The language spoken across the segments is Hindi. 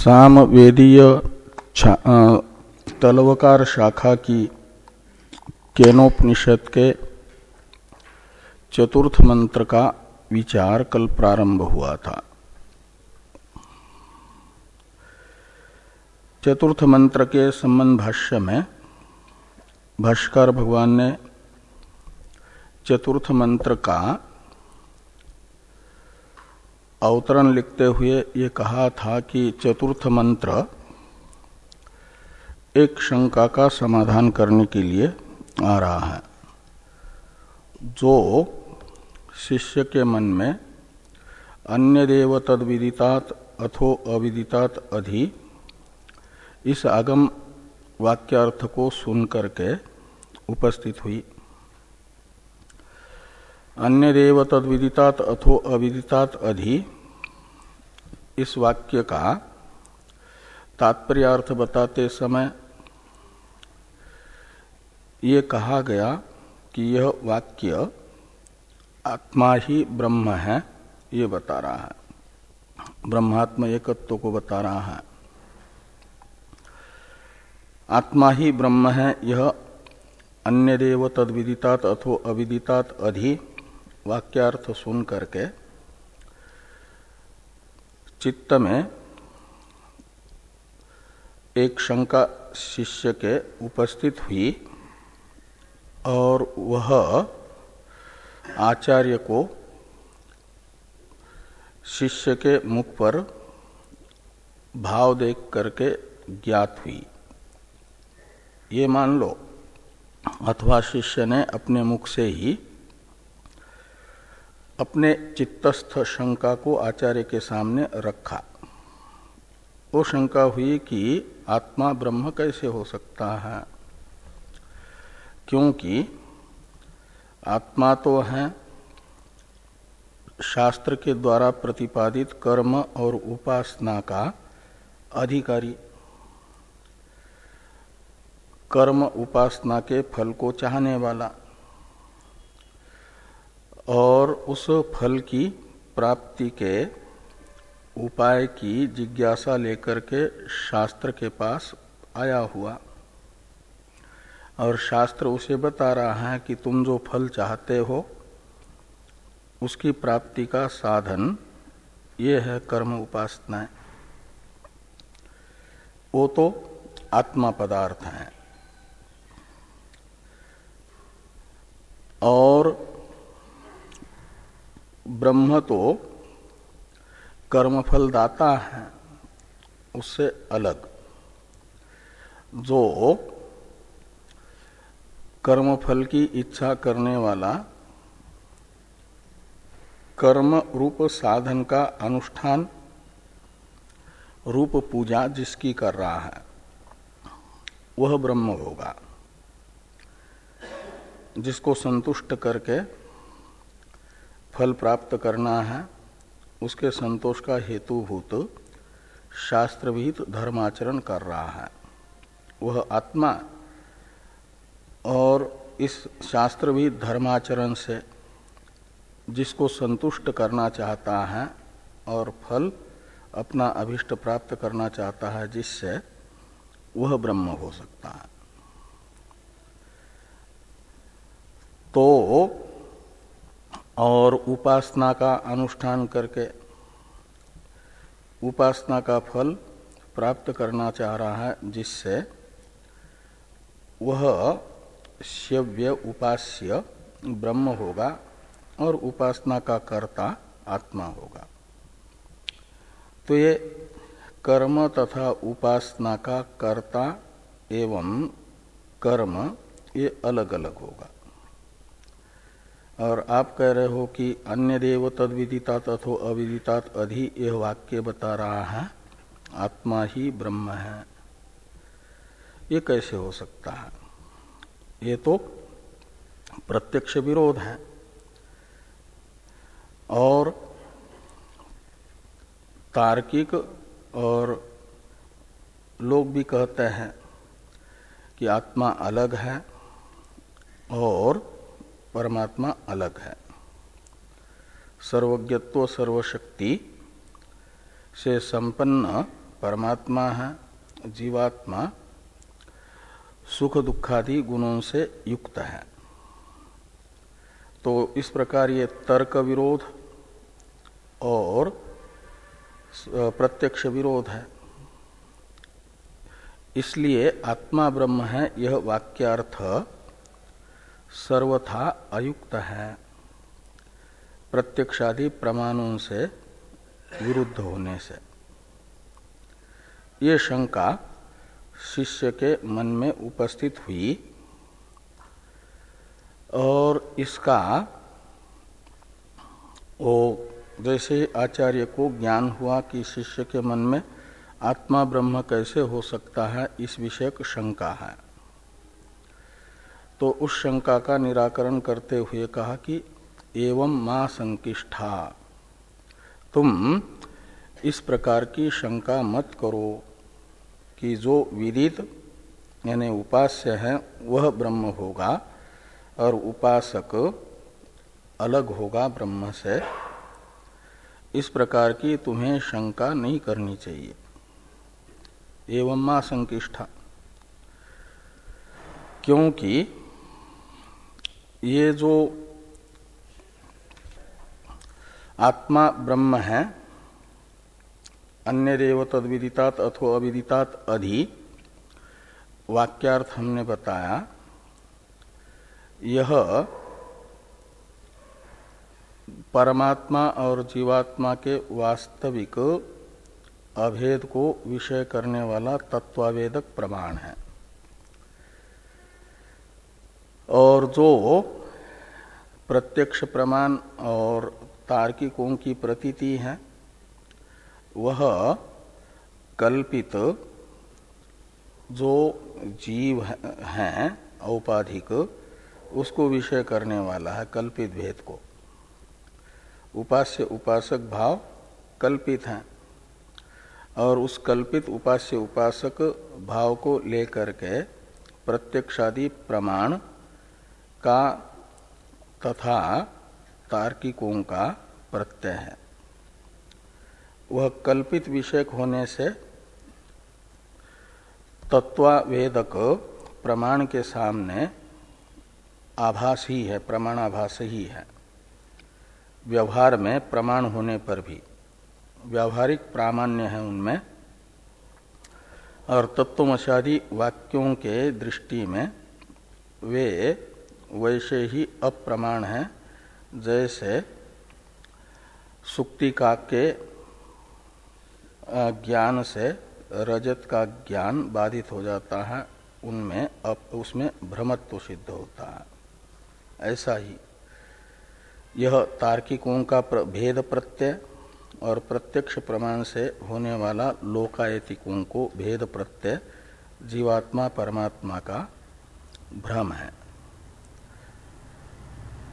साम वेदीय तलवकार शाखा की केनोपनिषद के चतुर्थ मंत्र का विचार कल प्रारंभ हुआ था। चतुर्थ मंत्र के संबंध भाष्य में भाष्कर भगवान ने चतुर्थ मंत्र का अवतरण लिखते हुए ये कहा था कि चतुर्थ मंत्र एक शंका का समाधान करने के लिए आ रहा है। जो शिष्य के मन में अन्य देव तद विदितात अथो अविदितात अधि इस आगम वाक्यार्थ को सुन करके उपस्थित हुई। अन्य देव तद विदितात अथो अविदितात अधि। इस वाक्य का तात्पर्यार्थ बताते समय ये कहा गया कि यह वाक्य आत्मा ही ब्रह्म है, ये बता रहा है। ब्रह्मात्म एकत्व को बता रहा है। आत्मा ही ब्रह्म है, यह अन्य देव तद विदितात अथो अविदितात अधि। वाक्यार्थ सुन करके चित्त में एक शंका शिष्य के उपस्थित हुई और वह आचार्य को शिष्य के मुख पर भाव देख करके ज्ञात हुई। ये मान लो, अथवा शिष्य ने अपने मुख से ही अपने चित्तस्थ शंका को आचार्य के सामने रखा। वो शंका हुई कि आत्मा ब्रह्म कैसे हो सकता है? क्योंकि आत्मा तो है, शास्त्र के द्वारा प्रतिपादित कर्म और उपासना का अधिकारी। कर्म उपासना के फल को चाहने वाला। और उस फल की प्राप्ति के उपाय की जिज्ञासा लेकर के शास्त्र के पास आया हुआ। और शास्त्र उसे बता रहा है कि तुम जो फल चाहते हो, उसकी प्राप्ति का साधन ये है कर्म उपासनाएँ। वो तो आत्मा पदार्थ है। और ब्रह्म तो कर्मफल दाता है, उससे अलग। जो कर्मफल की इच्छा करने वाला कर्म रूप साधन का अनुष्ठान, रूप पूजा जिसकी कर रहा है, वह ब्रह्म होगा, जिसको संतुष्ट करके फल प्राप्त करना है, उसके संतोष का हेतुभूत शास्त्रविहित धर्माचरण कर रहा है। वह आत्मा और इस शास्त्रविहित धर्माचरण से जिसको संतुष्ट करना चाहता है और फल अपना अभिष्ट प्राप्त करना चाहता है, जिससे वह ब्रह्म हो सकता है। तो और उपासना का अनुष्ठान करके उपासना का फल प्राप्त करना चाह रहा है, जिससे वह शव्य उपास्य ब्रह्म होगा और उपासना का कर्ता आत्मा होगा। तो ये कर्म तथा उपासना का कर्ता एवं कर्म ये अलग अलग होगा। और आप कह रहे हो कि अन्य देव तद विदिता तथो अविदितात अधि यह वाक्य बता रहा है। आत्मा ही ब्रह्म है। ये कैसे हो सकता है? ये तो प्रत्यक्ष विरोध है। और तार्किक और लोग भी कहते हैं कि आत्मा अलग है और परमात्मा अलग है। सर्वज्ञत्व, सर्वशक्ति से संपन्न परमात्मा है, जीवात्मा सुख दुखादि गुणों से युक्त है। तो इस प्रकार ये तर्क विरोध और प्रत्यक्ष विरोध है। इसलिए आत्मा ब्रह्म है, यह वाक्यार्थ सर्वथा अयुक्त है। प्रत्यक्षादि प्रमाणों से विरुद्ध होने से। ये शंका शिष्य के मन में उपस्थित हुई और इसका वो जैसे आचार्य को ज्ञान हुआ कि शिष्य के मन में आत्मा ब्रह्म कैसे हो सकता है, इस विषय शंका है। तो उस शंका का निराकरण करते हुए कहा कि एवं माँ संकिष्ठा। तुम इस प्रकार की शंका मत करो कि जो विदित यानी उपास्य है, वह ब्रह्म होगा और उपासक अलग होगा ब्रह्म से। इस प्रकार की तुम्हें शंका नहीं करनी चाहिए। एवं माँ संकिष्ठा। क्योंकि ये जो आत्मा ब्रह्म है अन्य देव तद विदितात अथो अविदितात अधि, वाक्यार्थ हमने बताया, यह परमात्मा और जीवात्मा के वास्तविक अभेद को विषय करने वाला तत्वावेदक प्रमाण है। और जो प्रत्यक्ष प्रमाण और तार्किकों की प्रतीति है, वह कल्पित जो जीव हैं, औपाधिक, उसको विषय करने वाला है, कल्पित भेद को। उपास्य उपासक भाव कल्पित हैं और उस कल्पित उपास्य उपासक भाव को लेकर के प्रत्यक्षादि प्रमाण का तथा तार्किकों का प्रत्यय है। वह कल्पित विषयक होने से तत्वावेदक प्रमाण के सामने आभास ही है, प्रमाणाभास ही है। व्यवहार में प्रमाण होने पर भी व्यावहारिक प्रामाण्य है उनमें, और तत्वमशादी वाक्यों के दृष्टि में वे वैसे ही अप्रमाण है, जैसे सुक्ति का के ज्ञान से रजत का ज्ञान बाधित हो जाता है, उनमें अब उसमें भ्रमत्व सिद्ध होता है। ऐसा ही यह तार्किकों का भेद प्रत्यय और प्रत्यक्ष प्रमाण से होने वाला लोकायतिकों को भेद प्रत्यय, जीवात्मा परमात्मा का भ्रम है।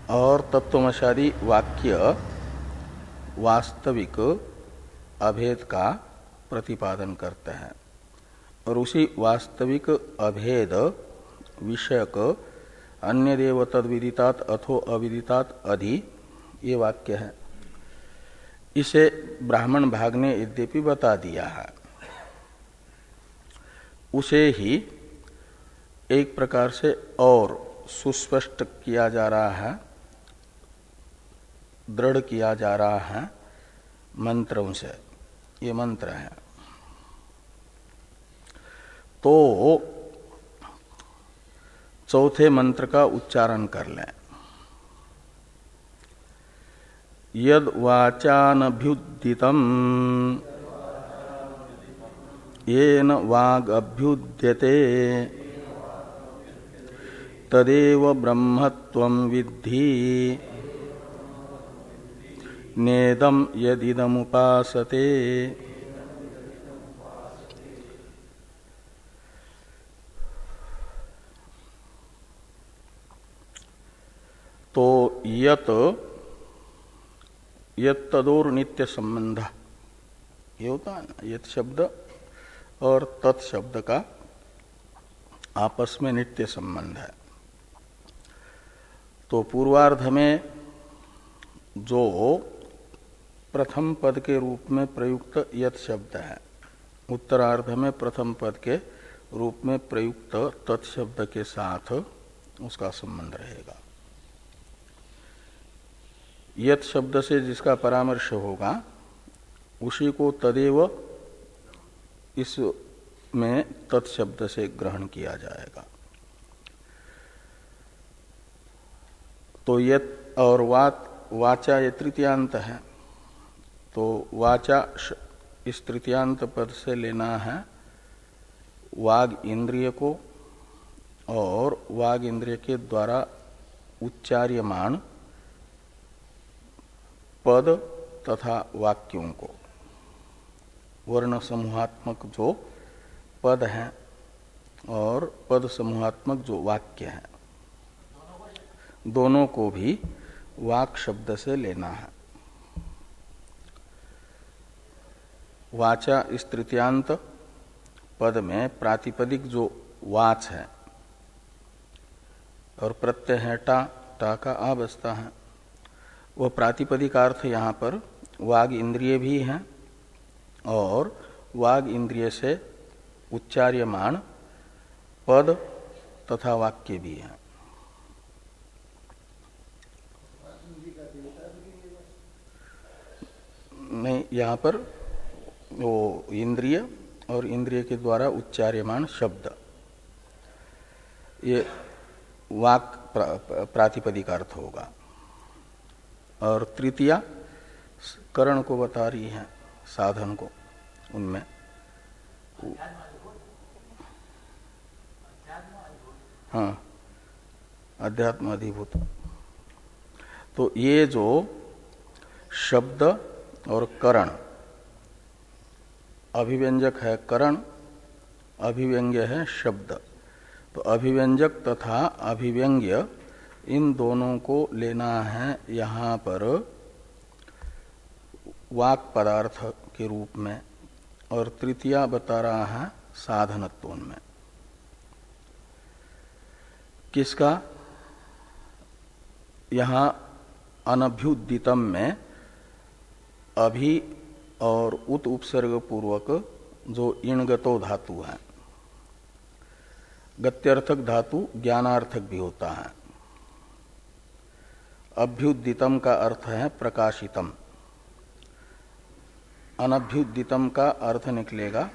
और तत्वमशादी वाक्य वास्तविक अभेद का प्रतिपादन करते हैं। और उसी वास्तविक अभेद विषयक अन्य देव तद विदितात अथो अविदितात अधि ये वाक्य है। इसे ब्राह्मण भाग ने यद्यपि बता दिया है। उसे ही एक प्रकार से और सुस्पष्ट किया जा रहा है। दृढ़ किया जा रहा है मंत्रों से ये मंत्र है। तो चौथे मंत्र का उच्चारण कर लें। यद वाचानभ्युदित येन वाग अभ्युद्यते तदेव ब्रह्मत्व विद्धि। नेदम यदिदमुपासते। तो यत यद तदोर नित्य संबंध ये होता है ना, यत शब्द और तत्शब्द का आपस में नित्य संबंध है। तो पूर्वार्ध में जो प्रथम पद के रूप में प्रयुक्त यत शब्द है। उत्तरार्ध में प्रथम पद के रूप में प्रयुक्त तत्शब्द के साथ उसका संबंध रहेगा। यत शब्द से जिसका परामर्श होगा, उसी को तदेव इस में तत्शब्द से ग्रहण किया जाएगा। तो यत और वात, वाचा ये तृतीयांत है। तो वाचा इस तृतीयांत पद से लेना है वाग इंद्रिय को और वाग इंद्रिय के द्वारा उच्चार्यमान पद तथा वाक्यों को। वर्ण समूहात्मक जो पद हैं और पद समूहात्मक जो वाक्य हैं, दोनों को भी वाक शब्द से लेना है। वाचा इस तृतीयांत पद में प्रातिपदिक जो वाच है और प्रत्यय है टा टा का आ है। वह प्रातिपदिक अर्थ यहाँ पर वाग इंद्रिय भी है और वाग इंद्रिय से उच्चार्यमान पद तथा वाक्य भी है। नहीं, यहाँ पर वो इंद्रिय और इंद्रिय के द्वारा उच्चार्यमान शब्द। ये वाक प्रातिपदिक अर्थ होगा। और तृतीया, करण को बता रही है, साधन को, उनमें। हाँ अध्यात्म अधिभूत तो ये जो शब्द और करण अभिव्यंजक है करण, अभिव्यंग्य है शब्द। तो अभिव्यंजक तथा अभिव्यंग्य इन दोनों को लेना है यहाँ पर वाक पदार्थ के रूप में और तृतीया बता रहा है साधनत्व में। किसका? यहाँ अनभ्युदितम में अभि और उत उपसर्ग पूर्वक जो इणगतो धातु है, गत्यर्थक धातु ज्ञानार्थक भी होता है। अभ्युदितम का अर्थ है प्रकाशितम। अनभ्युदितम का अर्थ निकलेगा,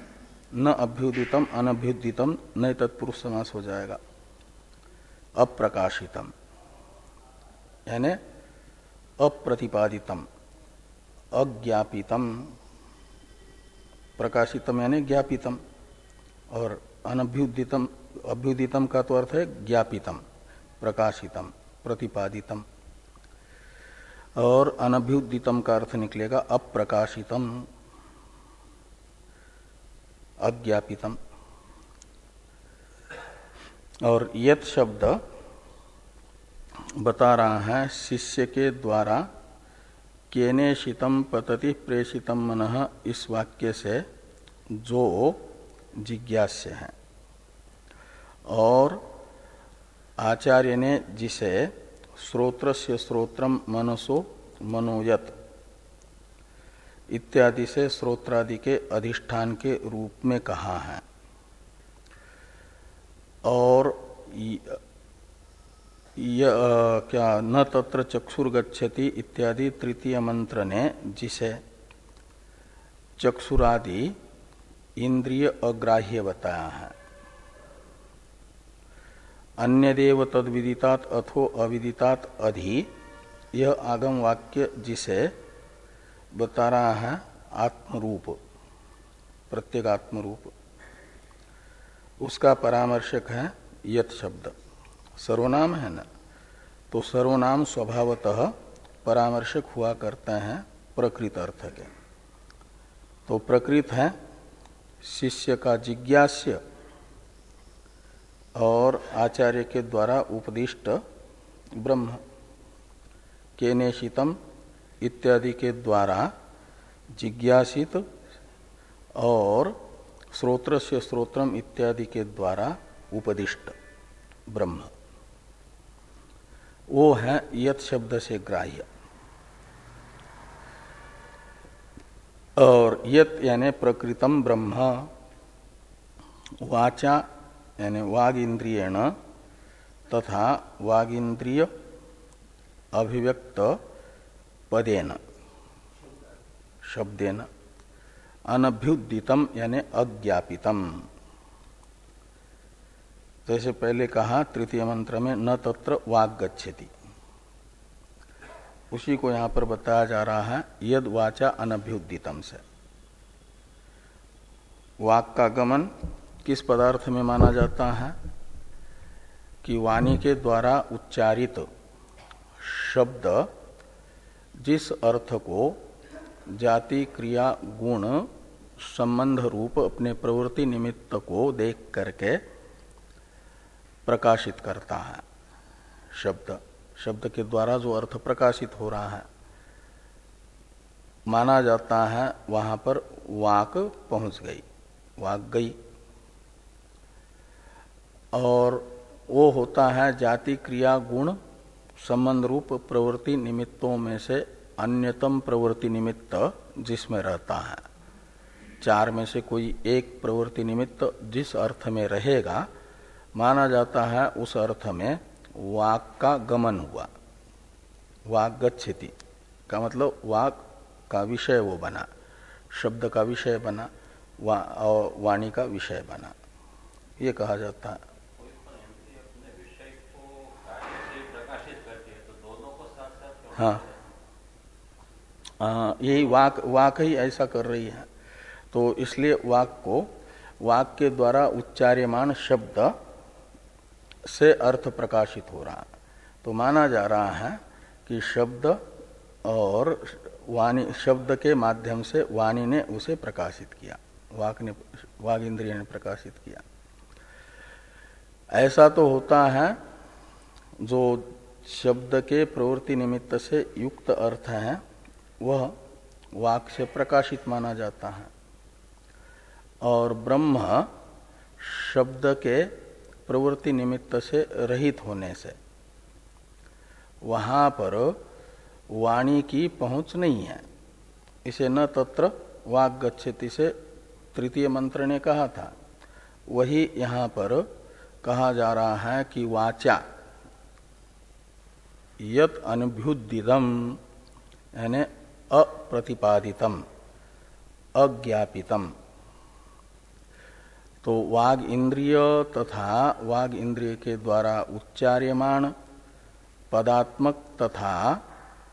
न अभ्युदितम, अनभ्युदितम, नहीं तत्पुरुष समास हो जाएगा। अप्रकाशितम, यानी अप्रतिपादितम। अज्ञापितम। प्रकाशितम यानी ज्ञापितम और अनभ्युदितम, अभ्युदितम का तो अर्थ है ज्ञापितम, प्रकाशितम, प्रतिपादितम। और अनभ्युदितम का अर्थ निकलेगा अप्रकाशितम, अज्ञापितम। और यत शब्द बता रहा है शिष्य के द्वारा केनेशितम पतति प्रेषितम मन इस वाक्य से जो जिज्ञास्य है। और आचार्य ने जिसे श्रोत्र से श्रोत्रम मनसो मनोयत इत्यादि से श्रोत्रादि के अधिष्ठान के रूप में कहा है। और य, क्या न तत्र चक्षुर्गछति इत्यादि तृतीय मंत्र ने जिसे चक्षुरादि इंद्रिय अग्राह्य बताया है अन्य देव तद विदितात अथो अविदितात अधि यह आगम वाक्य जिसे बता रहा है आत्मरूप प्रत्येक आत्मरूप उसका परामर्शक है यत शब्द। सर्वनाम है ना। तो सर्वनाम स्वभावतः परामर्शक हुआ करते हैं प्रकृत अर्थ के। तो प्रकृत है शिष्य का जिज्ञास्य और आचार्य के द्वारा उपदिष्ट ब्रह्म, केनेशितम इत्यादि के द्वारा जिज्ञासित और श्रोत्र से श्रोत्रम इत्यादि के द्वारा उपदिष्ट ब्रह्म। वो है यत शब्द से ग्राह्य। और यत यानी प्रकृतम ब्रह्म, वाचा यानी वाग इंद्रियण तथा वाग इंद्रिय अभिव्यक्त पदेन, शब्देन, अनभ्युदितम यानी अज्ञापितम। जैसे पहले कहा, तृतीय मंत्र में न तत्र वाग गच्छति उसी को यहाँ पर बताया जा रहा है, यद वाचा अनभ्युदितम से। वाक का गमन किस पदार्थ में माना जाता है? कि वाणी के द्वारा उच्चारित शब्द जिस अर्थ को जाति, क्रिया, गुण, संबंध रूप अपने प्रवृत्ति निमित्त को देख करके प्रकाशित करता है। शब्द शब्द के द्वारा जो अर्थ प्रकाशित हो रहा है, माना जाता है वहाँ पर वाक पहुँच गई, वाक गई। और वो होता है जाति, क्रिया, गुण, संबंध रूप, प्रवृत्ति निमित्तों में से अन्यतम प्रवृत्ति निमित्त जिसमें रहता है। चार में से कोई एक प्रवृत्ति निमित्त जिस अर्थ में रहेगा माना जाता है उस अर्थ में वाक का गमन हुआ। वाक गच्छति का मतलब वाक का विषय वो बना शब्द का विषय बना वा, और वाणी का विषय बना। ये कहा जाता है। हाँ। यही वाक वाक ही ऐसा कर रही है। तो इसलिए वाक को वाक के द्वारा उच्चार्यमान शब्द से अर्थ प्रकाशित हो रहा तो माना जा रहा है कि शब्द और वाणी, शब्द के माध्यम से वाणी ने उसे प्रकाशित किया, वाक ने वाग इंद्रिय ने प्रकाशित किया। ऐसा तो होता है जो शब्द के प्रवृत्ति निमित्त से युक्त अर्थ है, वह वाक से प्रकाशित माना जाता है। और ब्रह्म शब्द के प्रवृत्ति निमित्त से रहित होने से। वहाँ पर वाणी की पहुँच नहीं है। इसे न तत्र वाक गच्छति से तृतीय मंत्र ने कहा था। वही यहाँ पर कहा जा रहा है कि वाचा, यत अनुभ्युदिदम यानी अप्रतिपादितम, अज्ञापितम। तो वाग इंद्रिय तथा वाग इंद्रिय के द्वारा उच्चार्यमाण, पदात्मक तथा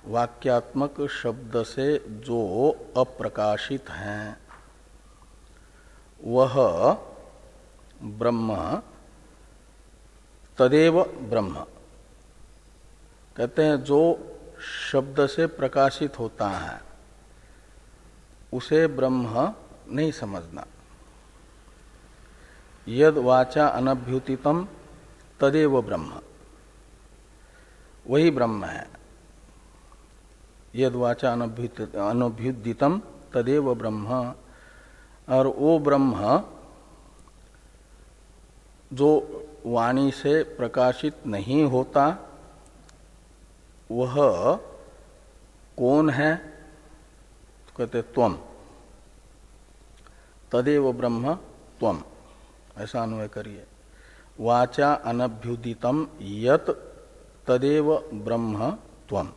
वाक्यात्मक शब्द से जो अप्रकाशित हैं। वह ब्रह्म, तदेव ब्रह्म। कहते हैं जो शब्द से प्रकाशित होता है, उसे ब्रह्म नहीं समझना। यद वाचा अनभ्युतितम, तदेव ब्रह्म। वही ब्रह्म है। यद वाचा अनभ्युदितम, तदेव ब्रह्म। और वो ब्रह्म, जो वाणी से प्रकाशित नहीं होता, वह कौन है? तो कहते त्वम तदेव ब्रह्म त्वम ऐसा अनुय करिए। वाचा अनभ्युदितम यत तदेव ब्रह्म त्वम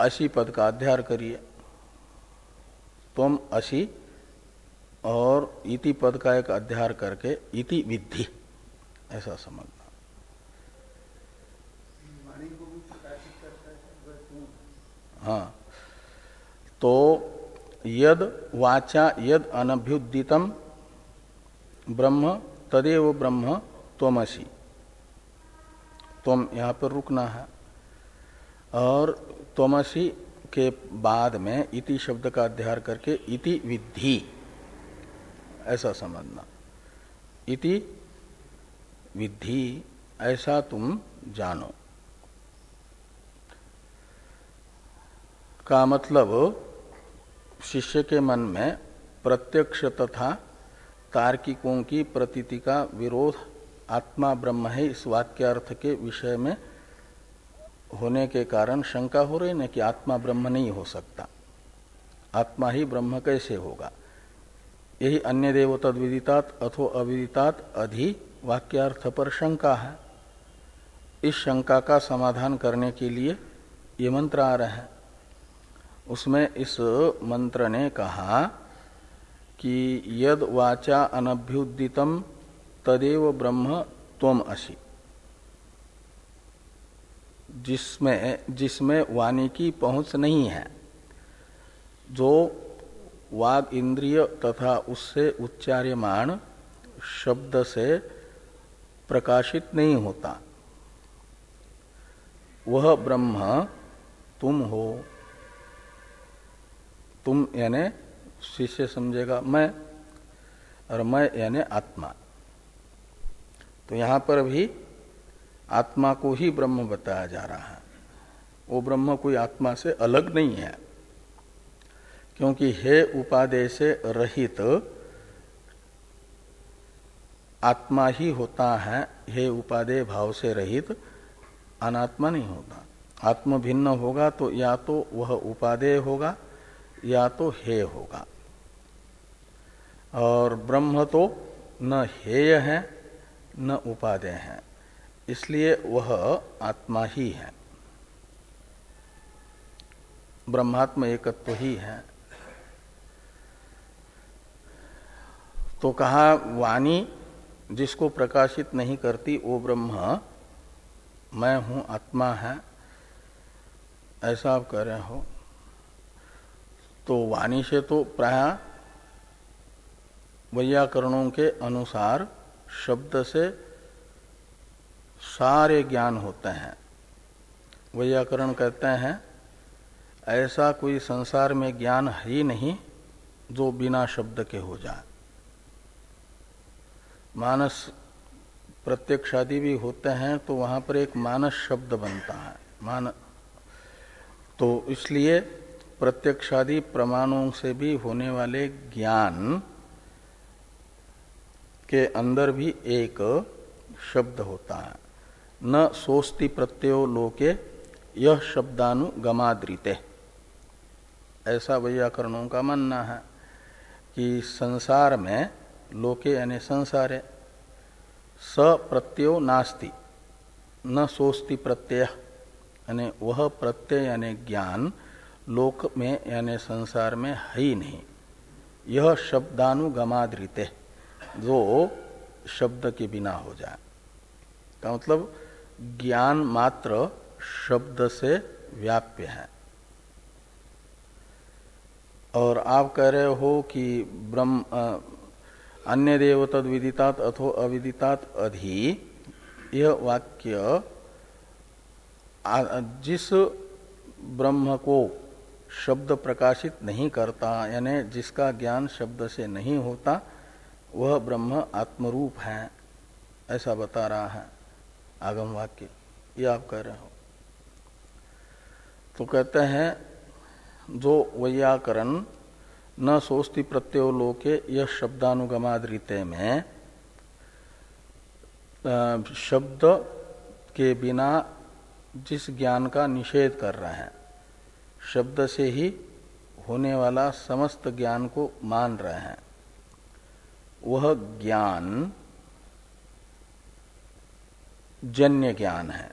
अशी पद का अध्यार करिए। तुम अशी और इति पद का एक अध्यार करके इति विधि ऐसा समझना। हाँ तो यद वाचा यद अनभ्युदितम ब्रह्म तदेव ब्रह्म त्वमसी। तुम यहाँ पर रुकना है। और त्वमसी के बाद में इति शब्द का अध्ययन करके इति विधि ऐसा समझना। इति विधि ऐसा तुम जानो। का मतलब शिष्य के मन में प्रत्यक्ष तथा तार्किकों की प्रतीति का विरोध आत्मा ब्रह्म है, इस वाक्यार्थ के विषय में होने के कारण शंका हो रही न कि आत्मा ब्रह्म नहीं हो सकता। आत्मा ही ब्रह्म कैसे होगा? यही अन्य देव तद विदितात अथो अविदितात अधि वाक्यार्थ पर शंका है। इस शंका का समाधान करने के लिए ये मंत्र आ रहे हैं। उसमें इस मंत्र ने कहा कि यद वाचा अनभ्युदितम तदेव ब्रह्म त्वम असी। जिसमें जिसमें वाणी की पहुँच नहीं है, जो वाग इंद्रिय तथा उससे उच्चार्यमाण शब्द से प्रकाशित नहीं होता, वह ब्रह्म तुम हो। तुम यानी शिष्य समझेगा मैं और मैं यानी आत्मा। तो यहाँ पर भी आत्मा को ही ब्रह्म बताया जा रहा है। वो ब्रह्म कोई आत्मा से अलग नहीं है। क्योंकि हे उपादेय से रहित आत्मा ही होता है, हे उपादेय भाव से रहित अनात्मा नहीं होता आत्म भिन्न होगा तो या तो वह उपादेय होगा या तो हे होगा। और ब्रह्म तो न हेय है, न उपादेय है। इसलिए वह आत्मा ही है। ब्रह्मात्म एकत्व ही है। तो कहा, वाणी जिसको प्रकाशित नहीं करती वो ब्रह्म, मैं हूँ आत्मा है। ऐसा आप कह रहे हो। तो वाणी से तो प्राय वैयाकरणों के अनुसार शब्द से सारे ज्ञान होते हैं। वैयाकरण कहते हैं, ऐसा कोई संसार में ज्ञान है ही नहीं जो बिना शब्द के हो जाए। मानस प्रत्यक्षादि भी होते हैं तो वहाँ पर एक मानस शब्द बनता है। मान तो इसलिए प्रत्यक्षादि प्रमाणों से भी होने वाले ज्ञान के अंदर भी एक शब्द होता है। न सोस्ति प्रत्ययो लोके यह शब्दानुगमाद्रिते। ऐसा वैयाकरणों का मानना है कि संसार में लोके यानी संसारे, स प्रत्ययो नास्ति, न सोस्ति प्रत्यय, यानी वह प्रत्यय यानी ज्ञान लोक में यानी संसार में है ही नहीं। यह शब्दानुगमाद्रिते, जो शब्द के बिना हो जाए। का मतलब ज्ञान मात्र शब्द से व्याप्य है। और आप कह रहे हो कि ब्रह्म अन्य देव तद विदितात अथो अविदितात अधि, यह वाक्य जिस ब्रह्म को शब्द प्रकाशित नहीं करता, यानी जिसका ज्ञान शब्द से नहीं होता, वह ब्रह्म आत्मरूप है, ऐसा बता रहा है आगम वाक्य। ये आप कह रहे हो। तो कहते हैं, जो वैयाकरण न सोस्ति प्रत्यो लोके यह शब्दानुगमाद्रिते में शब्द के बिना जिस ज्ञान का निषेध कर रहे हैं शब्द से ही होने वाला समस्त ज्ञान को मान रहे हैं। वह ज्ञान जन्य ज्ञान है,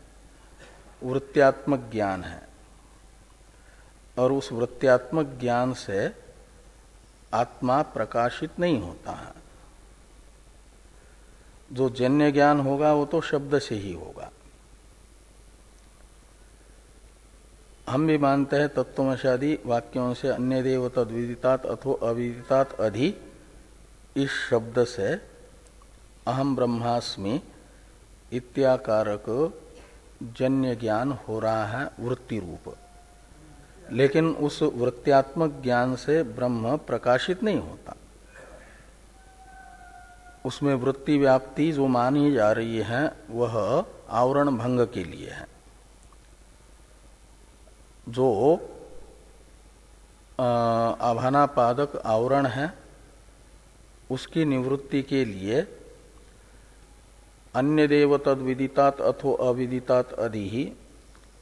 वृत्त्यात्मक ज्ञान है और उस वृत्त्यात्मक ज्ञान से आत्मा प्रकाशित नहीं होता है। जो जन्य ज्ञान होगा वो तो शब्द से ही होगा। हम भी मानते हैं तत्वशादी वाक्यों से अन्य देव तद्विदितात अथो अविदितात अधि। इस शब्द से अहम ब्रह्मास्मि इत्याकारक जन्य ज्ञान हो रहा है वृत्ति रूप लेकिन उस वृत्त्यात्मक ज्ञान से ब्रह्म प्रकाशित नहीं होता। उसमें वृत्ति व्याप्ति जो मानी जा रही है, वह आवरण भंग के लिए है। जो आभानापादक आवरण है, उसकी निवृत्ति के लिए अन्य देव तद विदितात अथो अविदितात अधि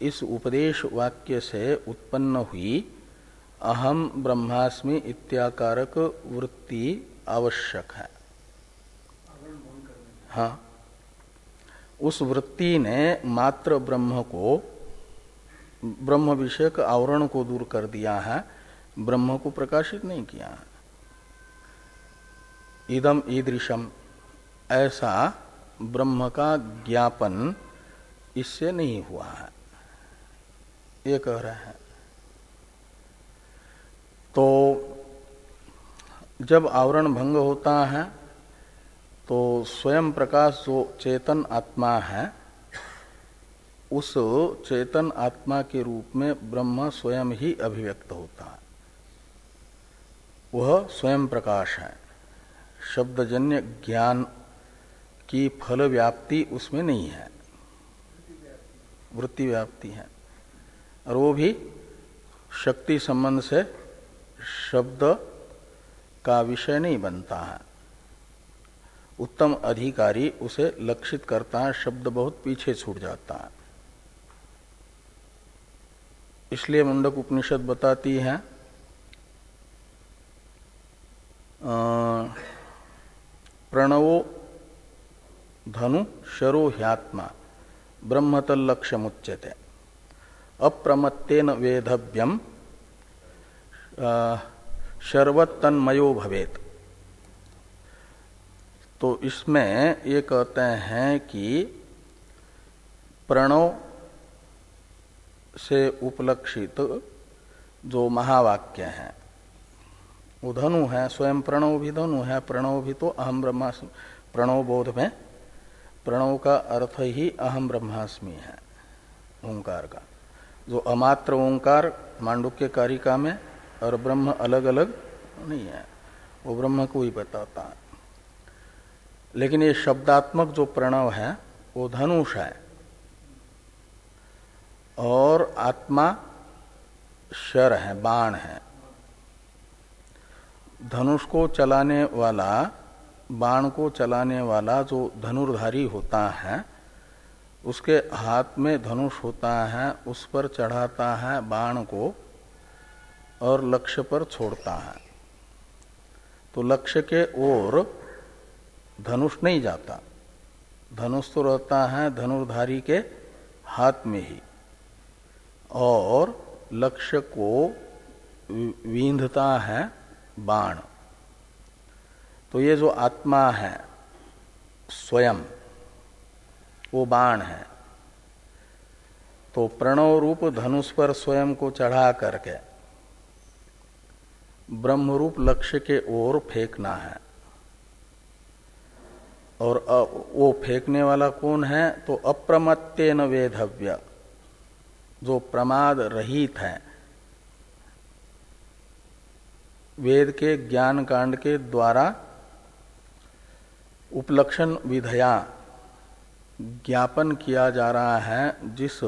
इस उपदेश वाक्य से उत्पन्न हुई अहम ब्रह्मास्मि इत्याकारक वृत्ति आवश्यक है। हाँ। उस वृत्ति ने मात्र ब्रह्म को ब्रह्म विषयक आवरण को दूर कर दिया है, ब्रह्म को प्रकाशित नहीं किया है। इदम ईदृशम, ऐसा ब्रह्म का ज्ञापन इससे नहीं हुआ है। ये कह रहे हैं। तो जब आवरण भंग होता है तो स्वयं प्रकाश जो चेतन आत्मा है उस चेतन आत्मा के रूप में ब्रह्म स्वयं ही अभिव्यक्त होता है। वह स्वयं प्रकाश है। शब्दजन्य ज्ञान की फल व्याप्ति उसमें नहीं है। वृत्ति व्याप्ति है। और वो भी शक्ति संबंध से शब्द का विषय नहीं बनता है। उत्तम अधिकारी उसे लक्षित करता है, शब्द बहुत पीछे छूट जाता है। इसलिए मुंडक उपनिषद बताती है प्रणवो धनु शरो ह्यात्मा ब्रह्मतल लक्ष्य मुच्यते अप्रमत्तेन वेधव्यम शर्वतन्मयो भवेत। तो इसमें ये कहते हैं कि प्रणव से उपलक्षित जो महावाक्य है। वो धनु है, स्वयं प्रणव भी धनु है, प्रणव भी तो अहम ब्रह्मास्मि, प्रणव बोध में, प्रणव का अर्थ ही अहम ब्रह्मास्मि है, ओंकार का। जो अमात्र ओंकार मांडुक्य कारिका में और ब्रह्म अलग अलग नहीं है, वो ब्रह्म को ही बताता है। लेकिन ये शब्दात्मक जो प्रणव है, वो धनुष है। और आत्मा शर है, बाण है। धनुष को चलाने वाला, बाण को चलाने वाला जो धनुर्धारी होता है, उसके हाथ में धनुष होता है, उस पर चढ़ाता है बाण को और लक्ष्य पर छोड़ता है। तो लक्ष्य के ओर धनुष नहीं जाता। धनुष तो रहता है धनुर्धारी के हाथ में ही। और लक्ष्य को विंधता है बाण। तो ये जो आत्मा है, स्वयं, वो बाण है। तो प्रणव रूप धनुष पर स्वयं को चढ़ा करके ब्रह्मरूप लक्ष्य के ओर फेंकना है। और वो फेंकने वाला कौन है? तो अप्रमत्तेन वेधव्य जो प्रमाद रहित है। वेद के ज्ञान कांड के द्वारा उपलक्षण विधया ज्ञापन किया जा रहा है, जिस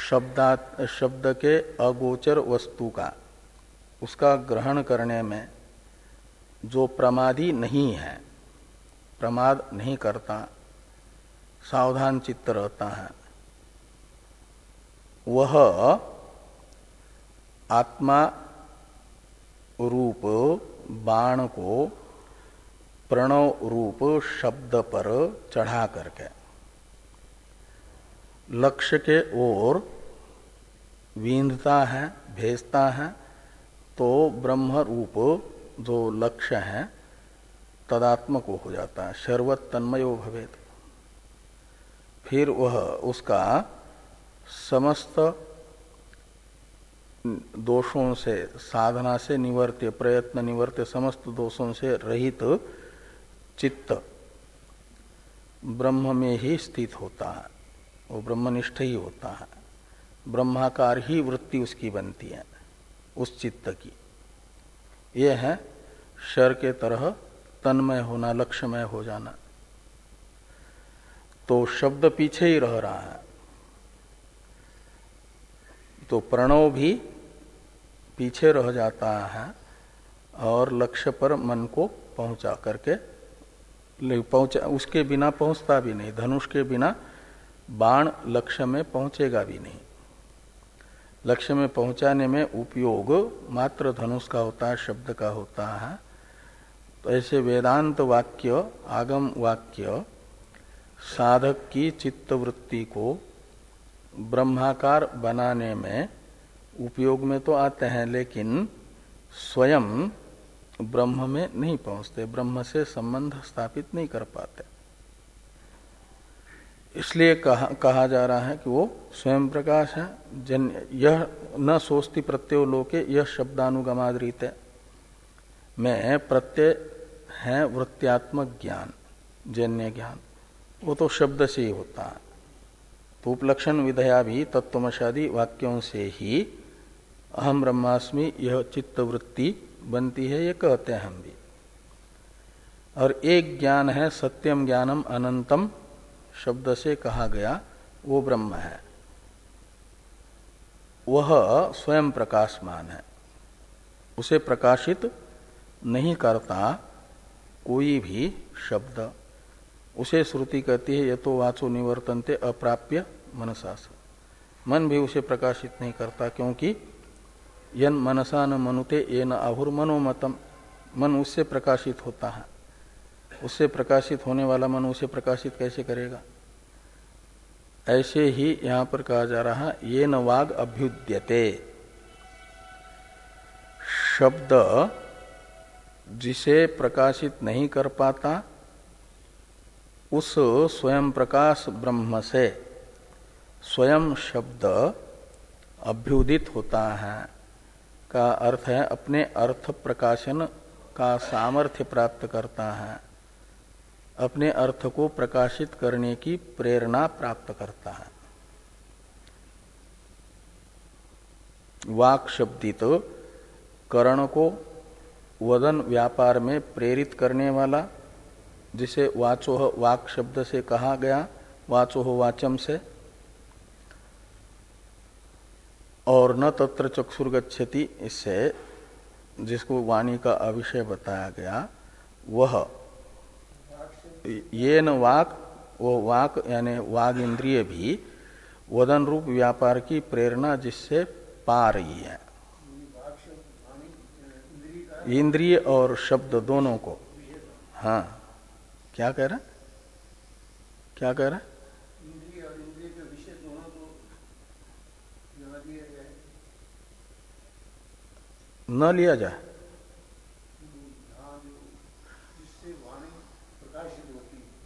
शब्दा शब्द के अगोचर वस्तु का, उसका ग्रहण करने में जो प्रमादी नहीं है, प्रमाद नहीं करता, सावधान चित्त रहता है। वह आत्मा रूप बाण को प्रणव रूप शब्द पर चढ़ा करके लक्ष्य के ओर वींधता है, भेजता है तो ब्रह्म रूप जो लक्ष्य है, तदात्मक हो जाता है, शर्वत तन्मयो भवेद फिर वह उसका समस्त दोषों से, साधना से निवर्त्य, प्रयत्न निवर्त्य, समस्त दोषों से रहित चित्त ब्रह्म में ही स्थित होता है। वो ब्रह्मनिष्ठ ही होता है। ब्रह्माकार ही वृत्ति उसकी बनती है, उस चित्त की। ये है शर के तरह तन्मय होना, लक्ष्यमय हो जाना। तो शब्द पीछे ही रह रहा है। तो प्रणव भी पीछे रह जाता है और लक्ष्य पर मन को पहुँचा करके पहुँचा, उसके बिना पहुँचता भी नहीं, धनुष के बिना बाण लक्ष्य में पहुंचेगा भी नहीं। लक्ष्य में पहुँचाने में उपयोग मात्र धनुष का होता है, शब्द का होता है। तो ऐसे वेदांत वाक्य, आगम वाक्य साधक की चित्तवृत्ति को ब्रह्माकार बनाने में उपयोग में तो आते हैं लेकिन स्वयं ब्रह्म में नहीं पहुँचते ब्रह्म से संबंध स्थापित नहीं कर पाते। इसलिए कहा, कहा जा रहा है कि वो स्वयं प्रकाश है जन यह न सोचती प्रत्यय लोके यह शब्दानुगमादृत है मैं प्रत्यय है वृत्त्यात्मक ज्ञान जन्य ज्ञान वो तो शब्द से ही होता है। तो उपलक्षण विधया भी तत्वमशादी वाक्यों से ही अहम ब्रह्मास्मि यह चित्तवृत्ति बनती है, ये कहते हैं हम भी। और एक ज्ञान है, सत्यम ज्ञानम अनंतम, शब्द से कहा गया, वो ब्रह्म है। वह स्वयं प्रकाशमान है। उसे प्रकाशित नहीं करता कोई भी शब्द। उसे श्रुति कहती है ये तो वाचो निवर्तनते अप्राप्य मनसास। मन भी उसे प्रकाशित नहीं करता, क्योंकि यन मनसा न मनुते, ये न आहुर मनोमतम मन उससे प्रकाशित होता है। उससे प्रकाशित होने वाला मन उसे प्रकाशित कैसे करेगा? ऐसे ही यहाँ पर कहा जा रहा ये न वाग अभ्युद्यते। शब्द जिसे प्रकाशित नहीं कर पाता उस स्वयं प्रकाश ब्रह्म से स्वयं शब्द अभ्युदित होता है, का अर्थ है अपने अर्थ प्रकाशन का सामर्थ्य प्राप्त करता है, अपने अर्थ को प्रकाशित करने की प्रेरणा प्राप्त करता है। वाक शब्दित करण को वदन व्यापार में प्रेरित करने वाला जिसे वाचोह वाक शब्द से कहा गया वाचोह वाचम से। और न तत्र चक्षुर्गछति इससे जिसको वाणी का अविषय बताया गया, वह ये न वाक, वो वाक यानी वाग इंद्रिय भी वदन रूप व्यापार की प्रेरणा जिससे पा रही है। इंद्रिय और शब्द दोनों को। हाँ। क्या कह रहा क्या कह रहा न लिया जाए।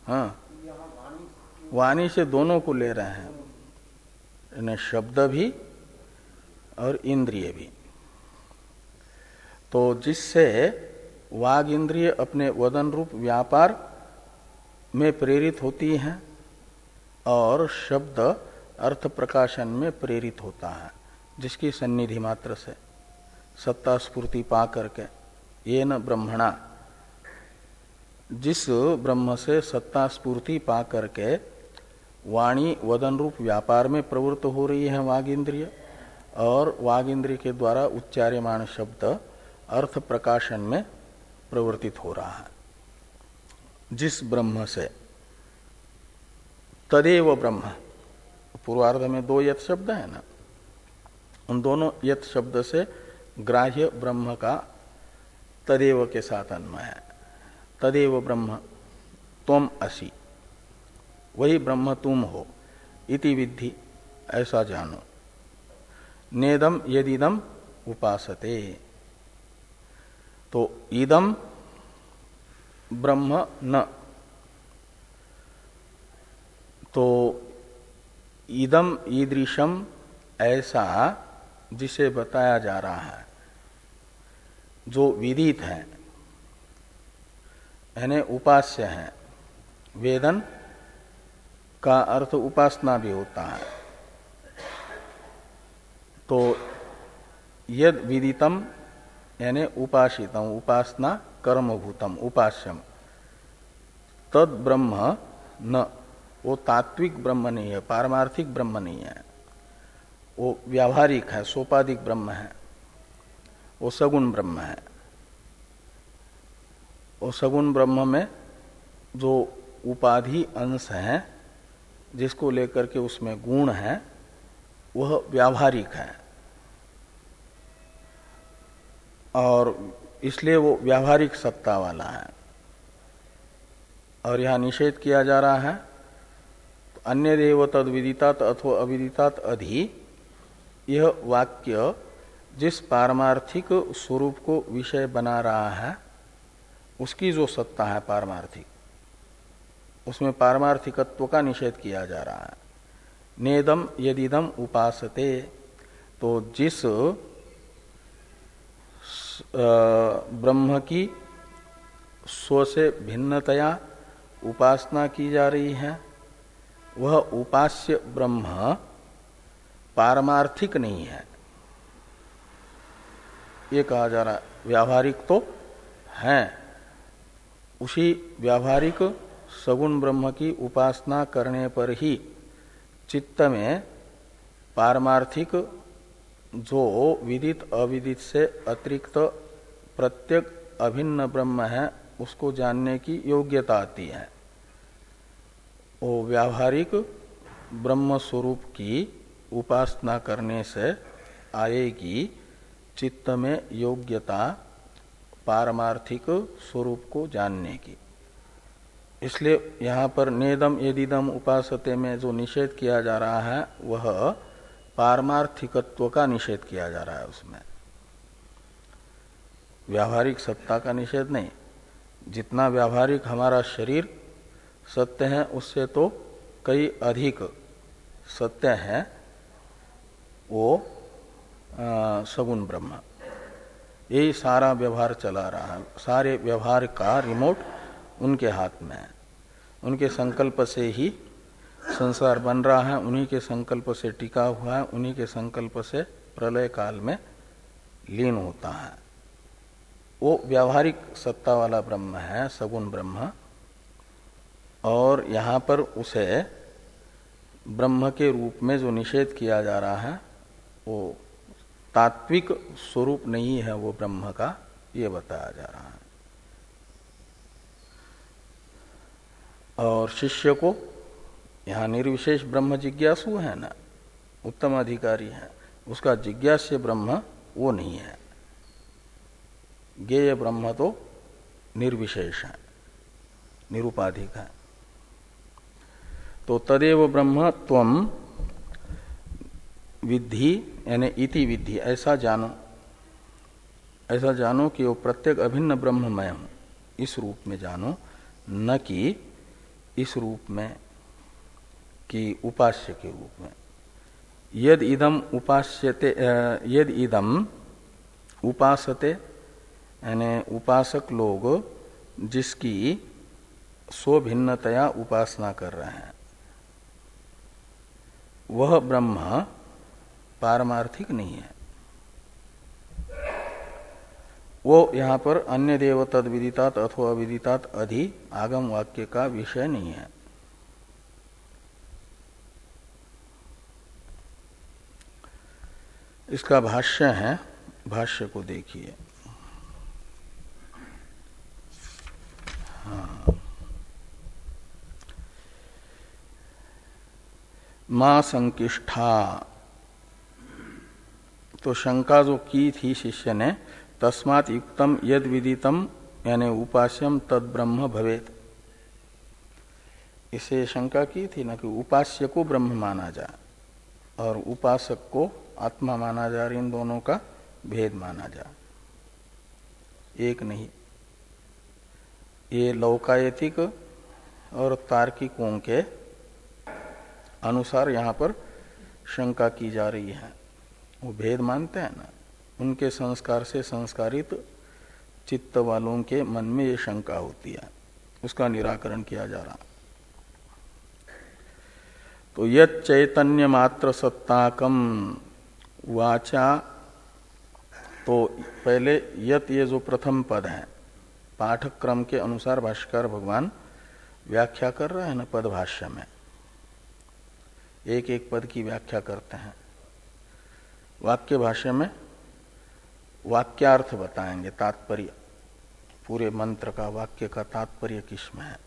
हाँ वाणी से दोनों को ले रहे हैं। शब्द भी और इंद्रिय भी। तो जिससे वाग इंद्रिय अपने वदन रूप व्यापार में प्रेरित होती हैं और शब्द अर्थ प्रकाशन में प्रेरित होता है, जिसकी सन्निधि मात्र से। सत्ता स्फूर्ति पा करके, ये न ब्रह्मणा। जिस ब्रह्म से सत्ता स्फूर्ति पा करके वाणी वदन रूप व्यापार में प्रवृत्त हो रही है वाग इंद्रिय और वाग इंद्रिय के द्वारा उच्चार्यमाण शब्द अर्थ प्रकाशन में प्रवर्तित हो रहा है। जिस ब्रह्म से। तदेव ब्रह्म। पूर्वार्ध में दो यथ शब्द है ना? उन दोनों यथ शब्द से ग्राह्य ब्रह्म का तदेव के साथ अन्वय है। तदेव ब्रह्म, तुम असी। वही ब्रह्म तुम हो, इति विधि ऐसा जानो। नेदम यदिदम उपासते। तो इदम ब्रह्म न। तो इदम ईदृशम ऐसा जिसे बताया जा रहा है, जो विदित है, यानी उपास्य है। वेदन का अर्थ उपासना भी होता है। तो यद विदितम, यानी उपासितम, उपासना कर्मभूतम, उपास्यम। तद ब्रह्म न। वो तात्विक ब्रह्म नहीं है, पारमार्थिक ब्रह्म नहीं है। वो व्यावहारिक है, सोपाधिक ब्रह्म है। वो सगुण ब्रह्म है। वो सगुण ब्रह्म में जो उपाधि अंश है, जिसको लेकर के उसमें गुण है, वह व्यावहारिक है। और इसलिए वो व्यावहारिक सत्ता वाला है। और यहाँ निषेध किया जा रहा है तो अन्य देव तद विदितात अथवा अविदितात अधि, यह वाक्य जिस पारमार्थिक स्वरूप को विषय बना रहा है, उसकी जो सत्ता है पारमार्थिक, उसमें पारमार्थिकत्व का निषेध किया जा रहा है। नेदम यदिदम उपासते तो जिस ब्रह्म की स्व से भिन्नतया उपासना की जा रही है। वह उपास्य ब्रह्म पारमार्थिक नहीं है। ये कहा जा रहा है व्यावहारिक तो है। उसी व्यावहारिक सगुण ब्रह्म की उपासना करने पर ही चित्त में पारमार्थिक जो विदित अविदित से अतिरिक्त प्रत्येक अभिन्न ब्रह्म है, उसको जानने की योग्यता आती है। वो व्यावहारिक ब्रह्म स्वरूप की उपासना करने से आएगी, चित्त में योग्यता पारमार्थिक स्वरूप को जानने की। इसलिए यहाँ पर नेदम यदिदम उपासते में जो निषेध किया जा रहा है, वह पारमार्थिकत्व का निषेध किया जा रहा है उसमें। व्यावहारिक सत्ता का निषेध नहीं। जितना व्यावहारिक हमारा शरीर सत्य है, उससे तो कई अधिक सत्य है, वो सगुण ब्रह्म। यही सारा व्यवहार चला रहा है। सारे व्यवहार का रिमोट उनके हाथ में है। उनके संकल्प से ही संसार बन रहा है, उन्हीं के संकल्प से टिका हुआ है, उन्हीं के संकल्प से प्रलय काल में लीन होता है। वो व्यावहारिक सत्ता वाला ब्रह्म है, सगुण ब्रह्म। और यहाँ पर उसे ब्रह्म के रूप में जो निषेध किया जा रहा है, वो तात्विक स्वरूप नहीं है वो ब्रह्म का, ये बताया जा रहा है। और शिष्य को यहाँ निर्विशेष ब्रह्म जिज्ञासु है ना, उत्तम अधिकारी है। उसका जिज्ञास्य ब्रह्म वो नहीं है। ज्ञेय ब्रह्म तो निर्विशेष है, निरुपाधिक है। तो तदेव ब्रह्म तम विधि यानी इति विधि ऐसा जानो। ऐसा जानो कि वो प्रत्येक अभिन्न ब्रह्म मैं हूँ। इस रूप में जानो, न कि इस रूप में कि उपास्य के रूप में। यद इदम उपास्यते यद इदम उपासते, यानी उपासक लोग जिसकी स्वभिन्नतया उपासना कर रहे हैं, वह ब्रह्म पारमार्थिक नहीं है। वो यहाँ पर अन्य देव तद विदितात अथवा अविदितात अधि आगम वाक्य का विषय नहीं है। इसका भाष्य है, भाष्य को देखिए। हाँ। माँ संकिष्ठा। तो शंका जो की थी शिष्य ने, तस्मात युक्तम यद विदितम यानी उपास्यम तद ब्रह्म भवेत। इसे शंका की थी ना कि उपास्य को ब्रह्म माना जाए, और उपासक को आत्मा माना जा इन दोनों का भेद माना जा एक नहीं। ये लौकायतिक और तार्किकों के अनुसार यहाँ पर शंका की जा रही है। वो भेद मानते हैं ना? उनके संस्कार से संस्कारित चित्त वालों के मन में ये शंका होती है। उसका निराकरण किया जा रहा। तो यद चैतन्य मात्र सत्ताकम वाचा तो पहले यत ये जो प्रथम पद है पाठक क्रम के अनुसार भाष्कर भगवान व्याख्या कर रहे हैं ना पद भाष्य में। एक एक पद की व्याख्या करते हैं। वाक्य भाष्य में वाक्यार्थ बताएँगे, तात्पर्य। पूरे मंत्र का वाक्य का तात्पर्य किसमें है?